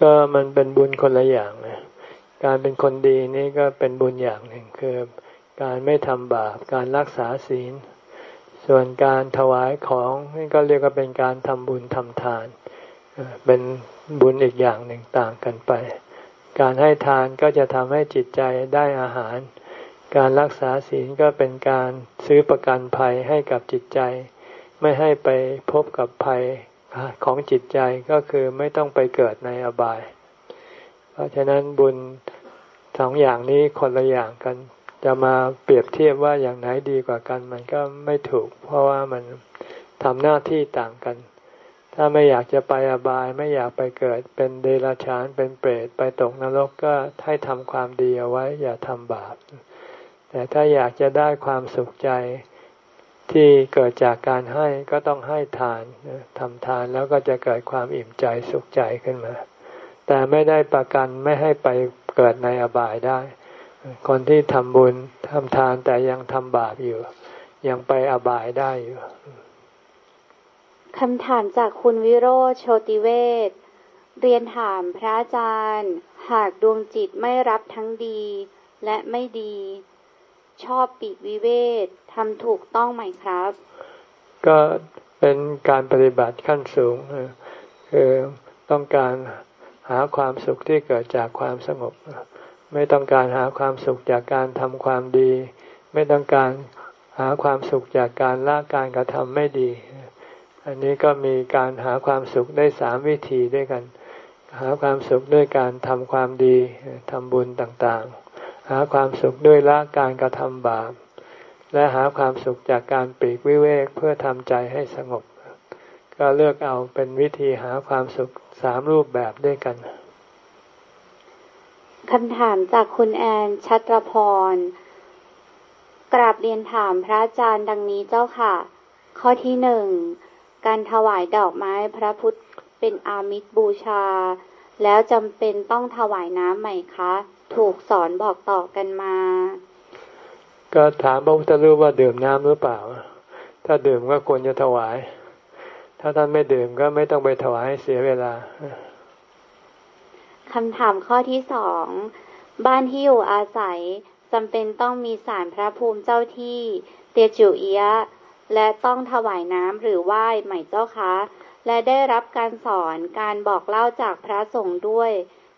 ก็มันเป็นบุญคนละอย่างนะการเป็นคนดีนี่ก็เป็นบุญอย่างหนึ่งคือ การไม่ทำบาปการรักษาศีล ส่วนการถวายของนี่ก็เรียกว่าเป็นการทำบุญทำทาน เป็นบุญอีกอย่างหนึ่งต่างกันไป การให้ทานก็จะทำให้จิตใจได้อาหาร การรักษาศีลก็เป็นการซื้อประกันภัยให้กับจิตใจ ไม่ให้ไปพบกับภัยของจิตใจก็คือไม่ต้องไปเกิดในอบาย เพราะฉะนั้นบุญสองอย่างนี้คนละอย่างกัน จะมาเปรียบเทียบว่าอย่างไหนดีกว่ากัน มันก็ไม่ถูก เพราะว่ามันทำหน้าที่ต่างกัน ถ้าไม่อยากจะไปอบายไม่อยากไปเกิดเป็นเดรัจฉานเป็นเปรตไปตกนรกก็ให้ทำความดีเอาไว้ อย่าทำบาป แต่ถ้าอยากจะได้ความสุขใจที่เกิดจากการให้ก็ต้องให้ทานทำทานแล้วก็จะเกิดความอิ่มใจสุขใจขึ้นมา แต่ไม่ได้ประกันไม่ให้ไปเกิดในอบายได้ คนที่ทำบุญทำทานแต่ยังทำบาปอยู่ ยังไปอบายได้อยู่คำถามจากคุณวิโรธโชติเวศเรียนถามพระอาจารย์ หากดวงจิตไม่รับทั้งดีและไม่ดี ชอบปีกวิเวกทำถูกต้องไหมครับ ก็เป็นการปฏิบัติขั้นสูงคือต้องการหาความสุขที่เกิดจากความสงบ ไม่ต้องการหาความสุขจากการทำความดี ไม่ต้องการหาความสุขจากการละการกระทำไม่ดี อันนี้ก็มีการหาความสุขได้สามวิธีด้วยกัน หาความสุขด้วยการทำความดีทำบุญต่างๆ หาความสุขด้วยละการกระทำบาป และหาความสุขจากการปีกวิเวกเพื่อทำใจให้สงบ ก็เลือกเอาเป็นวิธีหาความสุขสามรูปแบบด้วยกัน คำถามจากคุณแอนชัตรพร กราบเรียนถามพระอาจารย์ดังนี้เจ้าค่ะ ข้อที่หนึ่ง การถวายดอกไม้พระพุทธเป็นอามิตรบูชา แล้วจำเป็นต้องถวายน้ำไหมคะ ถูกสอนบอกต่อกันมา ก็ถามพระพุทธรูปว่าดื่มน้ำหรือเปล่า ถ้าดื่มก็ควรจะถวาย ถ้าท่านไม่ดื่มก็ไม่ต้องไปถวายเสียเวลา คำถามข้อที่สอง บ้านที่อยู่อาศัยจำเป็นต้องมีสารพระภูมิเจ้าที่เตียจิวเอียะและต้องถวายน้ำหรือไหว้ใหม่เจ้าคะ และได้รับการสอนการบอกเล่าจากพระสงฆ์ด้วย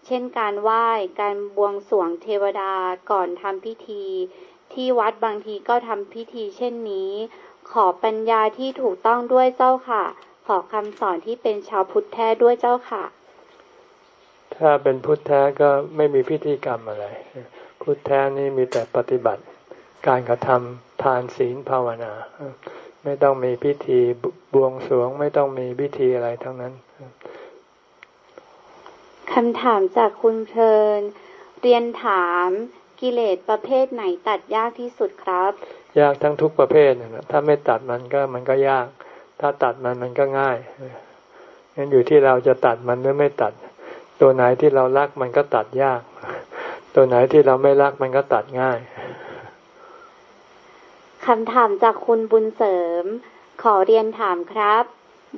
เช่นการไหว้ การบวงสรวงเทวดาก่อนทำพิธี ที่วัดบางทีก็ทำพิธีเช่นนี้ ขอปัญญาที่ถูกต้องด้วยเจ้าค่ะ ขอคำสอนที่เป็นชาวพุทธแท้ด้วยเจ้าค่ะ ถ้าเป็นพุทธแท้ก็ไม่มีพิธีกรรมอะไร พุทธแท้นี่มีแต่ปฏิบัติ การกระทำทานศีลภาวนา ไม่ต้องมีพิธีบวงสรวง ไม่ต้องมีพิธีอะไรทั้งนั้นคำถามจากคุณเพลิน เรียนถามกิเลสประเภทไหนตัดยากที่สุดครับ ยากทั้งทุกประเภทนะถ้าไม่ตัดมันก็มันก็ยาก ถ้าตัดมันมันก็ง่ายงั้นอยู่ที่เราจะตัดมันหรือไม่ตัด ตัวไหนที่เรารักมันก็ตัดยาก ตัวไหนที่เราไม่รักมันก็ตัดง่ายคำถามจากคุณบุญเสริม ขอเรียนถามครับ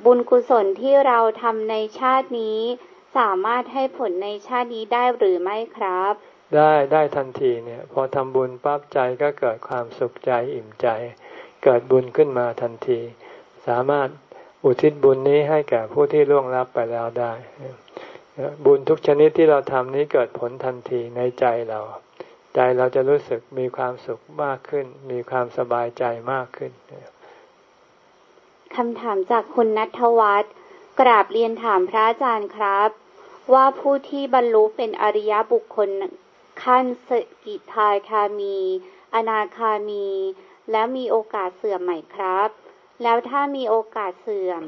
บุญกุศลที่เราทำในชาตินี้ สามารถให้ผลในชาตินี้ได้หรือไม่ครับ ได้ได้ทันทีเนี่ย พอทำบุญปั๊บใจก็เกิดความสุขใจอิ่มใจ เกิดบุญขึ้นมาทันที สามารถอุทิศบุญนี้ให้แก่ผู้ที่ล่วงลับไปแล้วได้ บุญทุกชนิดที่เราทำนี้เกิดผลทันทีในใจเรา ใจเราจะรู้สึกมีความสุขมากขึ้น มีความสบายใจมากขึ้นคำถามจากคุณนัทวัฒน์กราบเรียนถามพระอาจารย์ครับ ว่าผู้ที่บรรลุเป็นอริยบุคคลขั้นสกิทาคามี อนาคามี แล้วมีโอกาสเสื่อมไหมครับ แล้วถ้ามีโอกาสเสื่อม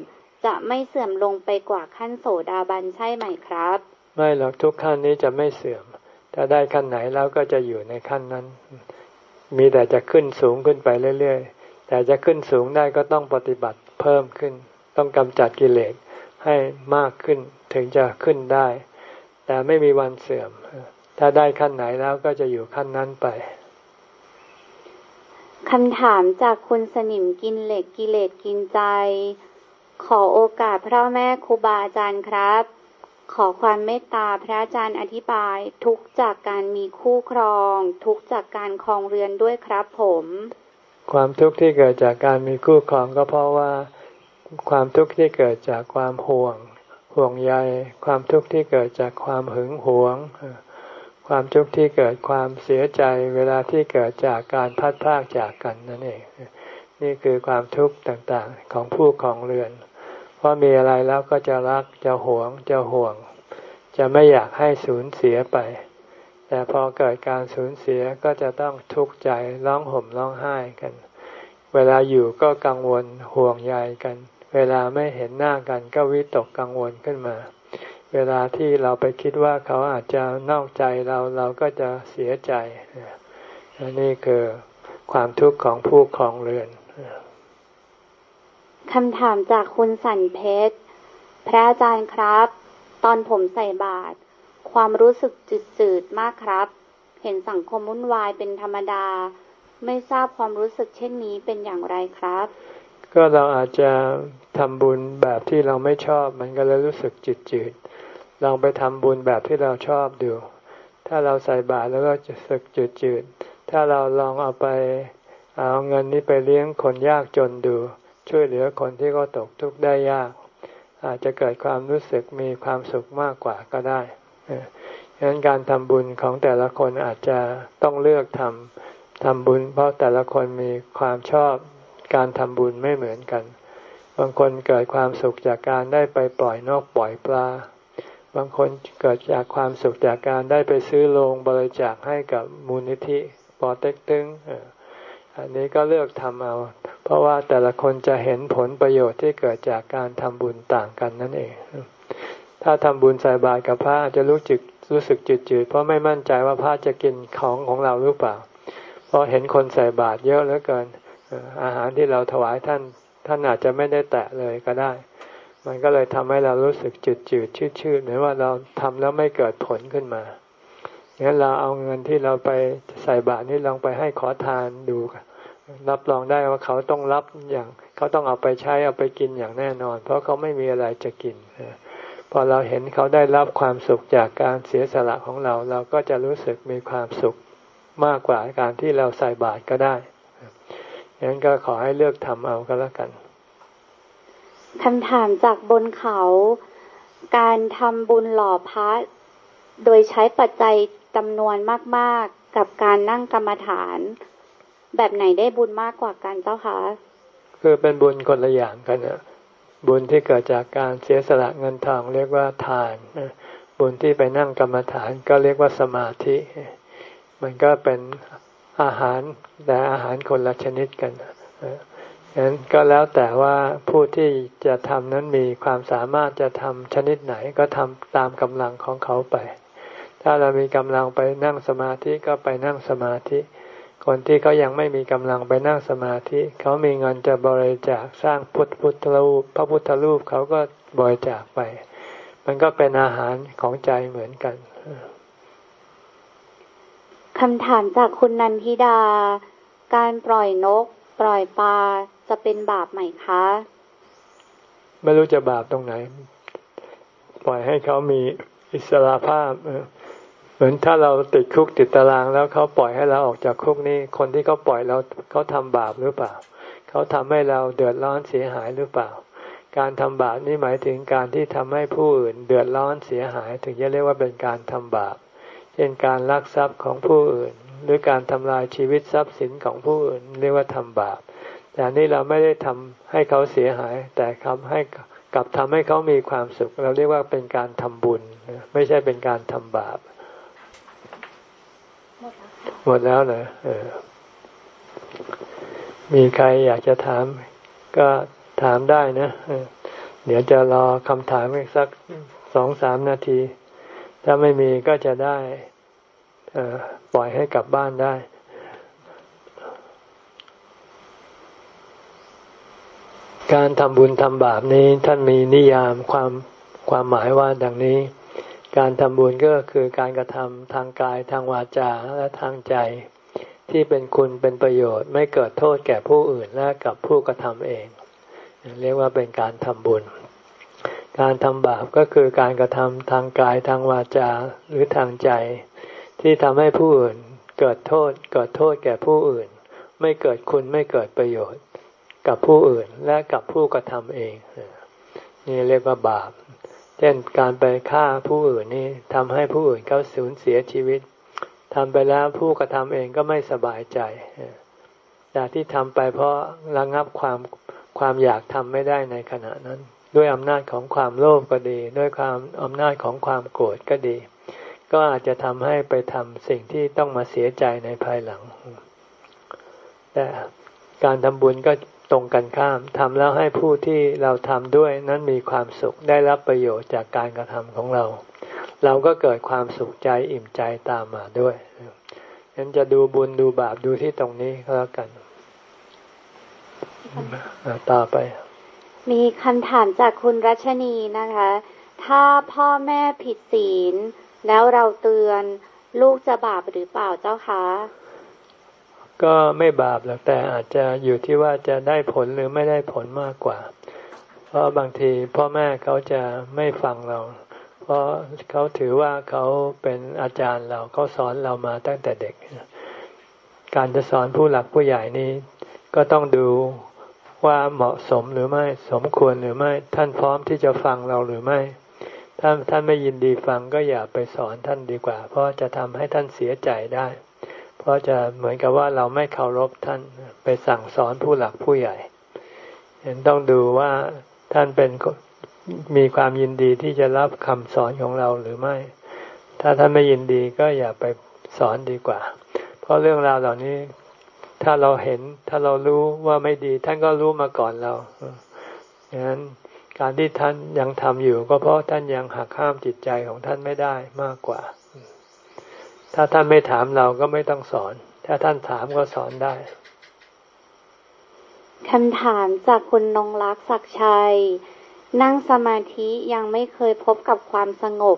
จะไม่เสื่อมลงไปกว่าขั้นโสดาบันใช่ไหมครับ ไม่หรอกทุกขั้นนี้จะไม่เสื่อม ถ้าได้ขั้นไหนแล้วก็จะอยู่ในขั้นนั้น มีแต่จะขึ้นสูงขึ้นไปเรื่อยๆแต่แต่จะขึ้นสูงได้ก็ต้องปฏิบัติเพิ่มขึ้น ต้องกำจัดกิเลสให้มากขึ้นถึงจะขึ้นได้ แต่ไม่มีวันเสื่อม ถ้าได้ขั้นไหนแล้วก็จะอยู่ขั้นนั้นไปคำถามจากคุณสนิมกินเหล็กกิเลสกินใจ ขอโอกาสพระแม่ครูบาอาจารย์ครับ ขอความเมตตาพระอาจารย์อธิบาย ทุกจากการมีคู่ครอง ทุกจากการครองเรือนด้วยครับผม ความทุกข์ที่เกิดจากการมีคู่ครองก็เพราะว่า ความทุกข์ที่เกิดจากความห่วง ห่วงใย ความทุกข์ที่เกิดจากความหึงหวง ความทุกข์ที่เกิดความเสียใจเวลาที่เกิดจากการพัดพากจากกันนั่นเอง นี่คือความทุกข์ต่างๆของผู้ของเรือนเพรามีอะไรแล้วก็จะรักจะหวงจะห่วง จะไม่อยากให้สูญเสียไป แต่พอเกิดการสูญเสียก็จะต้องทุกข์ใจร้องห่มร้องไห้กัน เวลาอยู่ก็กังวลห่วงใยกัน เวลาไม่เห็นหน้ากันก็วิตกกังวลขึ้นมา เวลาที่เราไปคิดว่าเขาอาจจะนอกใจเราเราก็จะเสียใจนี่คือความทุกข์ของผู้ของเรือน คำถามจากคุณสันเพชร พระอาจารย์ครับ ตอนผมใส่บาตรความรู้สึกจืดจืดมากครับ เห็นสังคมวุ่นวายเป็นธรรมดา ไม่ทราบความรู้สึกเช่นนี้เป็นอย่างไรครับ ก็เราอาจจะทำบุญแบบที่เราไม่ชอบมันก็เลยรู้สึกจืดจืดลองไปทำบุญแบบที่เราชอบดู ถ้าเราใส่บาตรแล้วก็จะสึกจืดจืดถ้าเราลองเอาไปเอาเงินนี้ไปเลี้ยงคนยากจนดู ช่วยเหลือคนที่เขาตกทุกข์ได้ยาก อาจจะเกิดความรู้สึกมีความสุขมากกว่าก็ได้ฉะนั้นการทำบุญของแต่ละคนอาจจะต้องเลือกทำทำบุญ เพราะแต่ละคนมีความชอบการทำบุญไม่เหมือนกัน บางคนเกิดความสุขจากการได้ไปปล่อยนกปล่อยปลา บางคนเกิดจากความสุขจากการได้ไปซื้อโรงบริจาคให้กับมูลนิธิปอเต็กตึงอันนี้ก็เลือกทำเอา เพราะว่าแต่ละคนจะเห็นผลประโยชน์ที่เกิดจากการทำบุญต่างกันนั่นเอง ถ้าทำบุญใส่บาตรกับพระจะรู้จึกรู้สึกจืดๆเพราะไม่มั่นใจว่าพระจะกินของของเราหรือเปล่า เพราะเห็นคนใส่บาตรเยอะเหลือเกิน อาหารที่เราถวายท่าน ท่านอาจจะไม่ได้แตะเลยก็ได้ มันก็เลยทำให้เรารู้สึกจืดจืดชืดชืดเหมือนว่าเราทำแล้วไม่เกิดผลขึ้นมางั้นเราเอาเงินที่เราไปใส่บาตรนี่ลองไปให้ขอทานดู รับรองได้ว่าเขาต้องรับอย่าง เขาต้องเอาไปใช้เอาไปกินอย่างแน่นอน เพราะเขาไม่มีอะไรจะกินพอเราเห็นเขาได้รับความสุขจากการเสียสละของเรา เราก็จะรู้สึกมีความสุขมากกว่าการที่เราใส่บาตรก็ได้งั้นก็ขอให้เลือกทำเอาก็แล้วกันคำถามจากบนเขา การทำบุญหล่อพระโดยใช้ปัจจัยจำนวนมาก ๆ กับการนั่งกรรมฐาน แบบไหนได้บุญมากกว่ากันเจ้าคะคือเป็นบุญคนละอย่างกันนะบุญที่เกิดจากการเสียสละเงินทองเรียกว่าทานบุญที่ไปนั่งกรรมฐานก็เรียกว่าสมาธิ มันก็เป็นอาหารแต่อาหารคนละชนิดกันฉะนั้นก็แล้วแต่ว่าผู้ที่จะทำนั้นมีความสามารถจะทำชนิดไหนก็ทำตามกำลังของเขาไป ถ้าเรามีกำลังไปนั่งสมาธิก็ไปนั่งสมาธิ คนที่เขายังไม่มีกำลังไปนั่งสมาธิ เขามีเงินจะบริจาคสร้างพุทธพุทธรูป พระพุทธรูปเขาก็บริจาคไป มันก็เป็นอาหารของใจเหมือนกันคำถามจากคุณนันทิดา การปล่อยนก ปล่อยปลาจะเป็นบาปไหมคะ ไม่รู้จะบาปตรงไหน ปล่อยให้เขามีอิสระภาพ เหมือนถ้าเราติดคุกติดตารางแล้วเขาปล่อยให้เราออกจากคุกนี่คนที่เขาปล่อยเราเขาทำบาปหรือเปล่า เขาทำให้เราเดือดร้อนเสียหายหรือเปล่า การทำบาปนี่หมายถึงการที่ทำให้ผู้อื่นเดือดร้อนเสียหาย ถึงจะเรียกว่าเป็นการทำบาป เช่นการลักทรัพย์ของผู้อื่น หรือการทำลายชีวิตทรัพย์สินของผู้อื่น เรียกว่าทำบาป แต่นี่เราไม่ได้ทำให้เขาเสียหาย แต่ทำให้กลับทำให้เขามีความสุข เราเรียกว่าเป็นการทำบุญ ไม่ใช่เป็นการทำบาป หมดแล้วเหรอเออ มีใครอยากจะถาม ก็ถามได้นะเดี๋ยวจะรอคำถามอีกสักสองสามนาที ถ้าไม่มีก็จะได้ปล่อยให้กลับบ้านได้การทำบุญทำบาปนี้ท่านมีนิยามความความหมายว่าดังนี้ การทำบุญก็คือการกระทำทางกายทางวาจาและทางใจ ที่เป็นคุณเป็นประโยชน์ ไม่เกิดโทษแก่ผู้อื่นและกับผู้กระทำเอง เรียกว่าเป็นการทำบุญ การทำบาปก็คือการกระทำทางกายทางวาจาหรือทางใจ ที่ทำให้ผู้อื่นเกิดโทษ เกิดโทษแก่ผู้อื่น ไม่เกิดคุณไม่เกิดประโยชน์ กับผู้อื่นและกับผู้กระทำเอง นี่เรียกว่าบาป ช่นการไปฆ่าผู้อื่นนี่ทำให้ผู้อื่นเขาสูญเสียชีวิตทำไปแล้วผู้กระทำเองก็ไม่สบายใจแต่ที่ทำไปเพราะระงับความความอยากทำไม่ได้ในขณะนั้น ด้วยอำนาจของความโลภก็ดี ด้วยความอำนาจของความโกรธก็ดี ก็อาจจะทำให้ไปทำสิ่งที่ต้องมาเสียใจในภายหลัง แต่การทำบุญก็ ตรงกันข้ามทำแล้วให้ผู้ที่เราทำด้วยนั้นมีความสุขได้รับประโยชน์จากการกระทำของเรา เราก็เกิดความสุขใจอิ่มใจตามมาด้วยฉะนั้นจะดูบุญดูบาปดูที่ตรงนี้ก็แล้วกันต่อไป มีคำถามจากคุณรัชนีนะคะ ถ้าพ่อแม่ผิดศีล แล้วเราเตือนลูกจะบาปหรือเปล่าเจ้าคะ ก็ไม่บาปหรอกแต่อาจจะอยู่ที่ว่าจะได้ผลหรือไม่ได้ผลมากกว่า เพราะบางทีพ่อแม่เขาจะไม่ฟังเรา เพราะเขาถือว่าเขาเป็นอาจารย์เราเขาสอนเรามาตั้งแต่เด็ก การจะสอนผู้หลักผู้ใหญ่นี้ ก็ต้องดูว่าเหมาะสมหรือไม่สมควรหรือไม่ ท่านพร้อมที่จะฟังเราหรือไม่ ถ้าท่านไม่ยินดีฟังก็อย่าไปสอนท่านดีกว่า เพราะจะทำให้ท่านเสียใจได้ เพราะจะเหมือนกับว่าเราไม่เคารพท่านไปสั่งสอนผู้หลักผู้ใหญ่เห็นต้องดูว่าท่านเป็นมีความยินดีที่จะรับคำสอนของเราหรือไม่ ถ้าท่านไม่ยินดีก็อย่าไปสอนดีกว่า เพราะเรื่องราวเหล่านี้ ถ้าเราเห็นถ้าเรารู้ว่าไม่ดี ท่านก็รู้มาก่อนเราดังนั้นการที่ท่านยังทำอยู่ ก็เพราะท่านยังหักห้ามจิตใจของท่านไม่ได้มากกว่า ถ้าท่านไม่ถามเราก็ไม่ต้องสอน ถ้าท่านถามก็สอนได้คำถามจากคุณนงรักศักชัย นั่งสมาธิยังไม่เคยพบกับความสงบ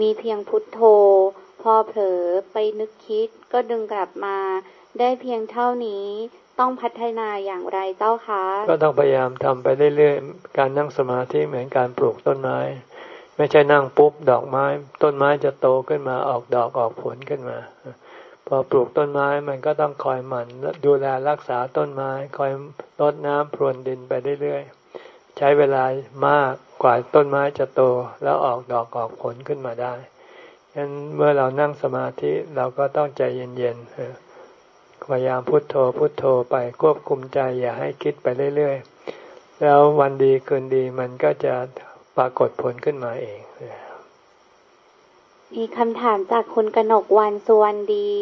มีเพียงพุทโธ พอเผลอไปนึกคิดก็ดึงกลับมา ได้เพียงเท่านี้ต้องพัฒนาอย่างไรเจ้าคะ ก็ต้องพยายามทำไปเรื่อยๆ การนั่งสมาธิเหมือนการปลูกต้นไม้ ไม่ใช่นั่งปุ๊บดอกไม้ ต้นไม้จะโตขึ้นมาออกดอกออกผลขึ้นมา พอปลูกต้นไม้มันก็ต้องคอยหมั่นดูแลรักษาต้นไม้ คอยรดน้ำพรวนดินไปเรื่อยๆ ใช้เวลามากกว่าต้นไม้จะโตแล้วออกดอกออกผลขึ้นมาได้ฉะนั้นเมื่อเรานั่งสมาธิเราก็ต้องใจเย็นๆพยายามพุโทโธพุโทโธไปควบคุมใจอย่าให้คิดไปเรื่อยๆ แล้ววันดีคืนดีมันก็จะ ปรากฏผลขึ้นมาเอง มีคำถามจากคุณกนกวันสุวรรณดี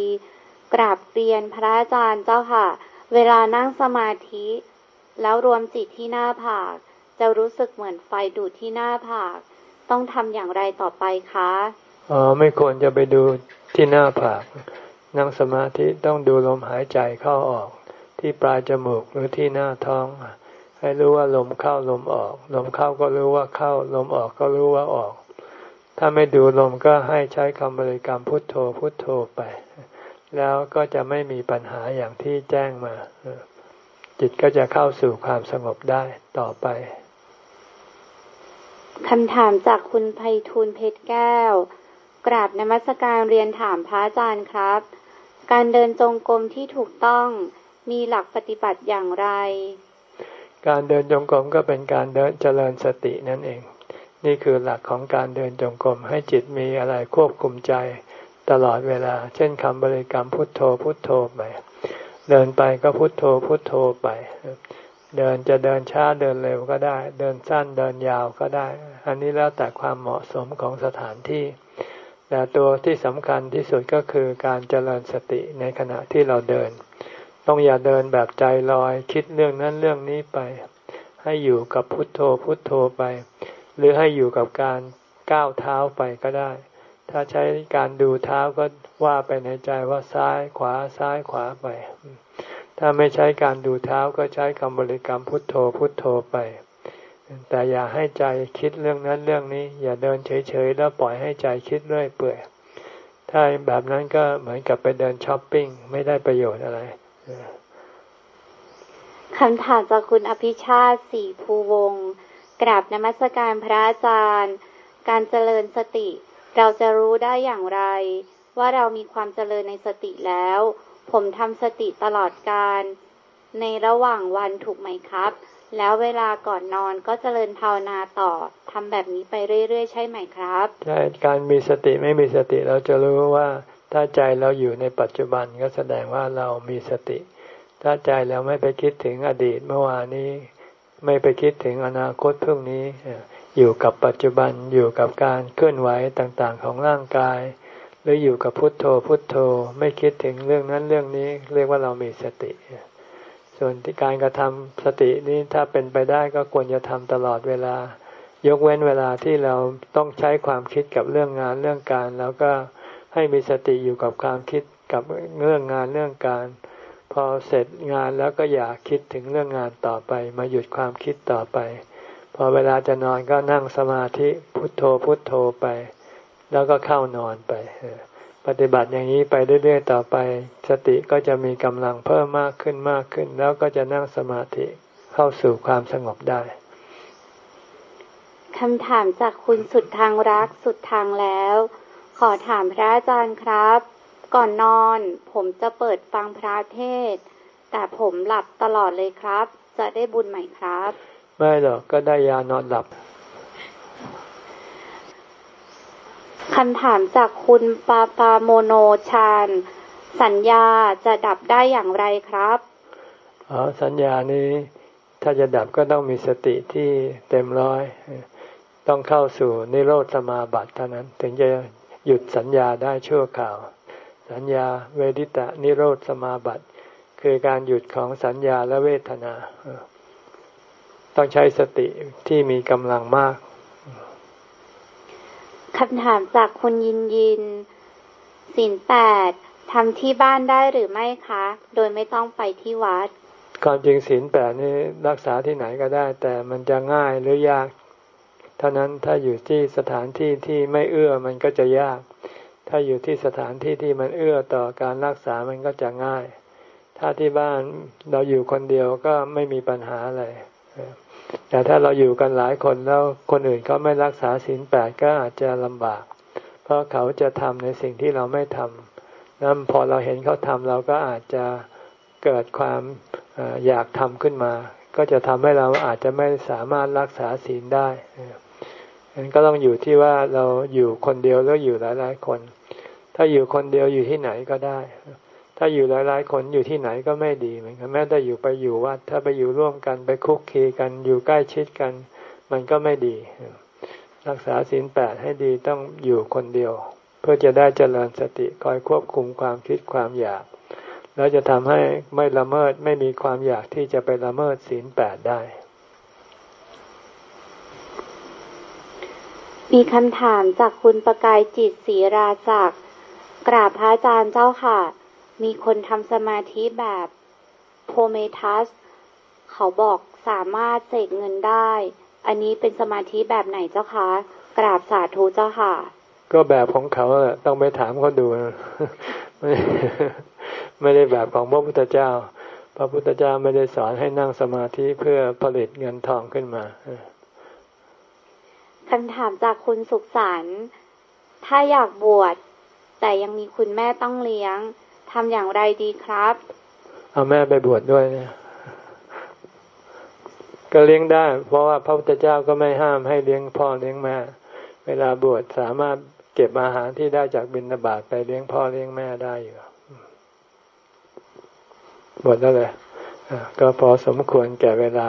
กราบเรียนพระอาจารย์เจ้าค่ะ เวลานั่งสมาธิ แล้วรวมจิตที่หน้าผาก จะรู้สึกเหมือนไฟดูดที่หน้าผาก ต้องทำอย่างไรต่อไปคะอ๋อไม่ควรจะไปดูที่หน้าผาก นั่งสมาธิต้องดูลมหายใจเข้าออก ที่ปลายจมูกหรือที่หน้าท้อง ให้รู้ว่าลมเข้าลมออก ลมเข้าก็รู้ว่าเข้า ลมออกก็รู้ว่าออก ถ้าไม่ดูลมก็ให้ใช้คำบริกรรมพุทโธพุทโธไป แล้วก็จะไม่มีปัญหาอย่างที่แจ้งมา จิตก็จะเข้าสู่ความสงบได้ต่อไปคำถามจากคุณไพฑูรย์เพชรแก้ว กราบนมัสการเรียนถามพระอาจารย์ครับ การเดินจงกรมที่ถูกต้องมีหลักปฏิบัติอย่างไร การเดินจงกรมก็เป็นการเดินเจริญสตินั่นเอง นี่คือหลักของการเดินจงกรมให้จิตมีอะไรควบคุมใจ ตลอดเวลา เช่นคำบริกรรมพุทโธพุทโธไปเดินไปก็พุทโธพุทโธไป เดินจะเดินช้าเดินเร็วก็ได้ เดินสั้นเดินยาวก็ได้ อันนี้แล้วแต่ความเหมาะสมของสถานที่ แต่ตัวที่สำคัญที่สุดก็คือการเจริญสติในขณะที่เราเดิน ต้องอย่าเดินแบบใจลอย คิดเรื่องนั้นเรื่องนี้ไป ให้อยู่กับพุทโธพุทโธไป หรือให้อยู่กับการก้าวเท้าไปก็ได้ ถ้าใช้การดูเท้าก็ว่าไปในใจว่าซ้ายขวาซ้ายขวาไป ถ้าไม่ใช้การดูเท้าก็ใช้คำบริกรรมพุทโธพุทโธไป แต่อย่าให้ใจคิดเรื่องนั้นเรื่องนี้ อย่าเดินเฉยๆแล้วปล่อยให้ใจคิดเรื่อยเปื่อยถ้าแบบนั้นก็เหมือนกับไปเดินช้อปปิ้งไม่ได้ประโยชน์อะไร คำถามจากคุณอภิชาติสีภูวงกราบนมัสการพระอาจารย์ การเจริญสติ เราจะรู้ได้อย่างไร ว่าเรามีความเจริญในสติแล้ว ผมทำสติตลอดการ ในระหว่างวันถูกไหมครับ แล้วเวลาก่อนนอนก็เจริญภาวนาต่อทำแบบนี้ไปเรื่อย ๆ ใช่ไหมครับ ใช่ การมีสติไม่มีสติเราจะรู้ว่า ถ้าใจเราอยู่ในปัจจุบันก็แสดงว่าเรามีสติ ถ้าใจเราไม่ไปคิดถึงอดีตเมื่อวานนี้ ไม่ไปคิดถึงอนาคตพรุ่งนี้ อยู่กับปัจจุบันอยู่กับการเคลื่อนไหวต่างๆของร่างกาย หรืออยู่กับพุทโธพุทโธ ไม่คิดถึงเรื่องนั้นเรื่องนี้ เรียกว่าเรามีสติ ส่วนที่การกระทำสตินี้ถ้าเป็นไปได้ก็ควรจะทำตลอดเวลา ยกเว้นเวลาที่เราต้องใช้ความคิดกับเรื่องงานเรื่องการแล้วก็ ให้มีสติอยู่กับความคิดกับเรื่องงานเรื่องการ พอเสร็จงานแล้วก็อย่าคิดถึงเรื่องงานต่อไป มาหยุดความคิดต่อไป พอเวลาจะนอนก็นั่งสมาธิพุทโธพุทโธไป แล้วก็เข้านอนไป ปฏิบัติอย่างนี้ไปเรื่อยๆต่อไป สติก็จะมีกำลังเพิ่มมากขึ้นมากขึ้น แล้วก็จะนั่งสมาธิเข้าสู่ความสงบได้คำถามจากคุณสุดทางรักสุดทางแล้ว ขอถามพระอาจารย์ครับ ก่อนนอน ผมจะเปิดฟังพระเทศ แต่ผมหลับตลอดเลยครับ จะได้บุญไหมครับ ไม่หรอกก็ได้ยานอนหลับคำถามจากคุณปาปาโมโนชานสัญญาจะดับได้อย่างไรครับอ๋อสัญญานี้ ถ้าจะดับก็ต้องมีสติที่เต็มร้อย ต้องเข้าสู่นิโรธสมาบัติเท่านั้น ถึงจะ หยุดสัญญาได้ชั่วคราว สัญญาเวดิตะนิโรธสมาบัติ คือการหยุดของสัญญาและเวทนา ต้องใช้สติที่มีกำลังมากคำถามจากคุณยินยินสินแปดทำที่บ้านได้หรือไม่คะ โดยไม่ต้องไปที่วัดความจริงศีลแปดนี่รักษาที่ไหนก็ได้ แต่มันจะง่ายหรือยาก เท่านั้นถ้าอยู่ที่สถานที่ที่ไม่เอื้อมันก็จะยาก ถ้าอยู่ที่สถานที่ที่มันเอื้อต่อการรักษามันก็จะง่าย ถ้าที่บ้านเราอยู่คนเดียวก็ไม่มีปัญหาอะไรแต่ถ้าเราอยู่กันหลายคนแล้วคนอื่นเขาไม่รักษาศีลแปดก็อาจจะลำบาก เพราะเขาจะทำในสิ่งที่เราไม่ทำนั้นพอเราเห็นเขาทำเราก็อาจจะเกิดความอยากทำขึ้นมา ก็จะทำให้เราอาจจะไม่สามารถรักษาศีลได้ นั้นก็ต้องอยู่ที่ว่าเราอยู่คนเดียวแล้วอยู่หลายๆคน ถ้าอยู่คนเดียวอยู่ที่ไหนก็ได้ ถ้าอยู่หลายๆคนอยู่ที่ไหนก็ไม่ดีเหมือนกันแม้แต่อยู่ไปอยู่วัด ถ้าไปอยู่ร่วมกันไปคุกคีกันอยู่ใกล้ชิดกัน มันก็ไม่ดี รักษาศีลแปดให้ดีต้องอยู่คนเดียว เพื่อจะได้เจริญสติคอยควบคุมความคิดความอยากแล้วจะทำให้ไม่ละเมิดไม่มีความอยากที่จะไปละเมิดศีลแปดได้ มีคำถามจากคุณประกายจิตศรีราจักกราบพระอาจารย์เจ้าค่ะ มีคนทำสมาธิแบบโพเมทัส เขาบอกสามารถเสกเงินได้ อันนี้เป็นสมาธิแบบไหนเจ้าคะ กราบสาธุเจ้าค่ะ ก็แบบของเขาแหละต้องไปถามเขาดู ไม่ไม่ได้แบบของพระพุทธเจ้า พระพุทธเจ้าไม่ได้สอนให้นั่งสมาธิเพื่อผลิตเงินทองขึ้นมา คำถามจากคุณสุขสันต์ถ้าอยากบวชแต่ยังมีคุณแม่ต้องเลี้ยงทำอย่างไรดีครับ เอาแม่ไปบวชดด้วยนี่ยก็เลี้ยงได้ เพราะว่าพระพุทธเจ้าก็ไม่ห้ามให้เลี้ยงพ่อเลี้ยงแม่ เวลาบวชสามารถเก็บอาหารที่ได้จากบิณฑบาตไปเลี้ยงพ่อเลี้ยงแม่ได้อยู่บวชแล้วเลยก็พอสมควรแก่เวลา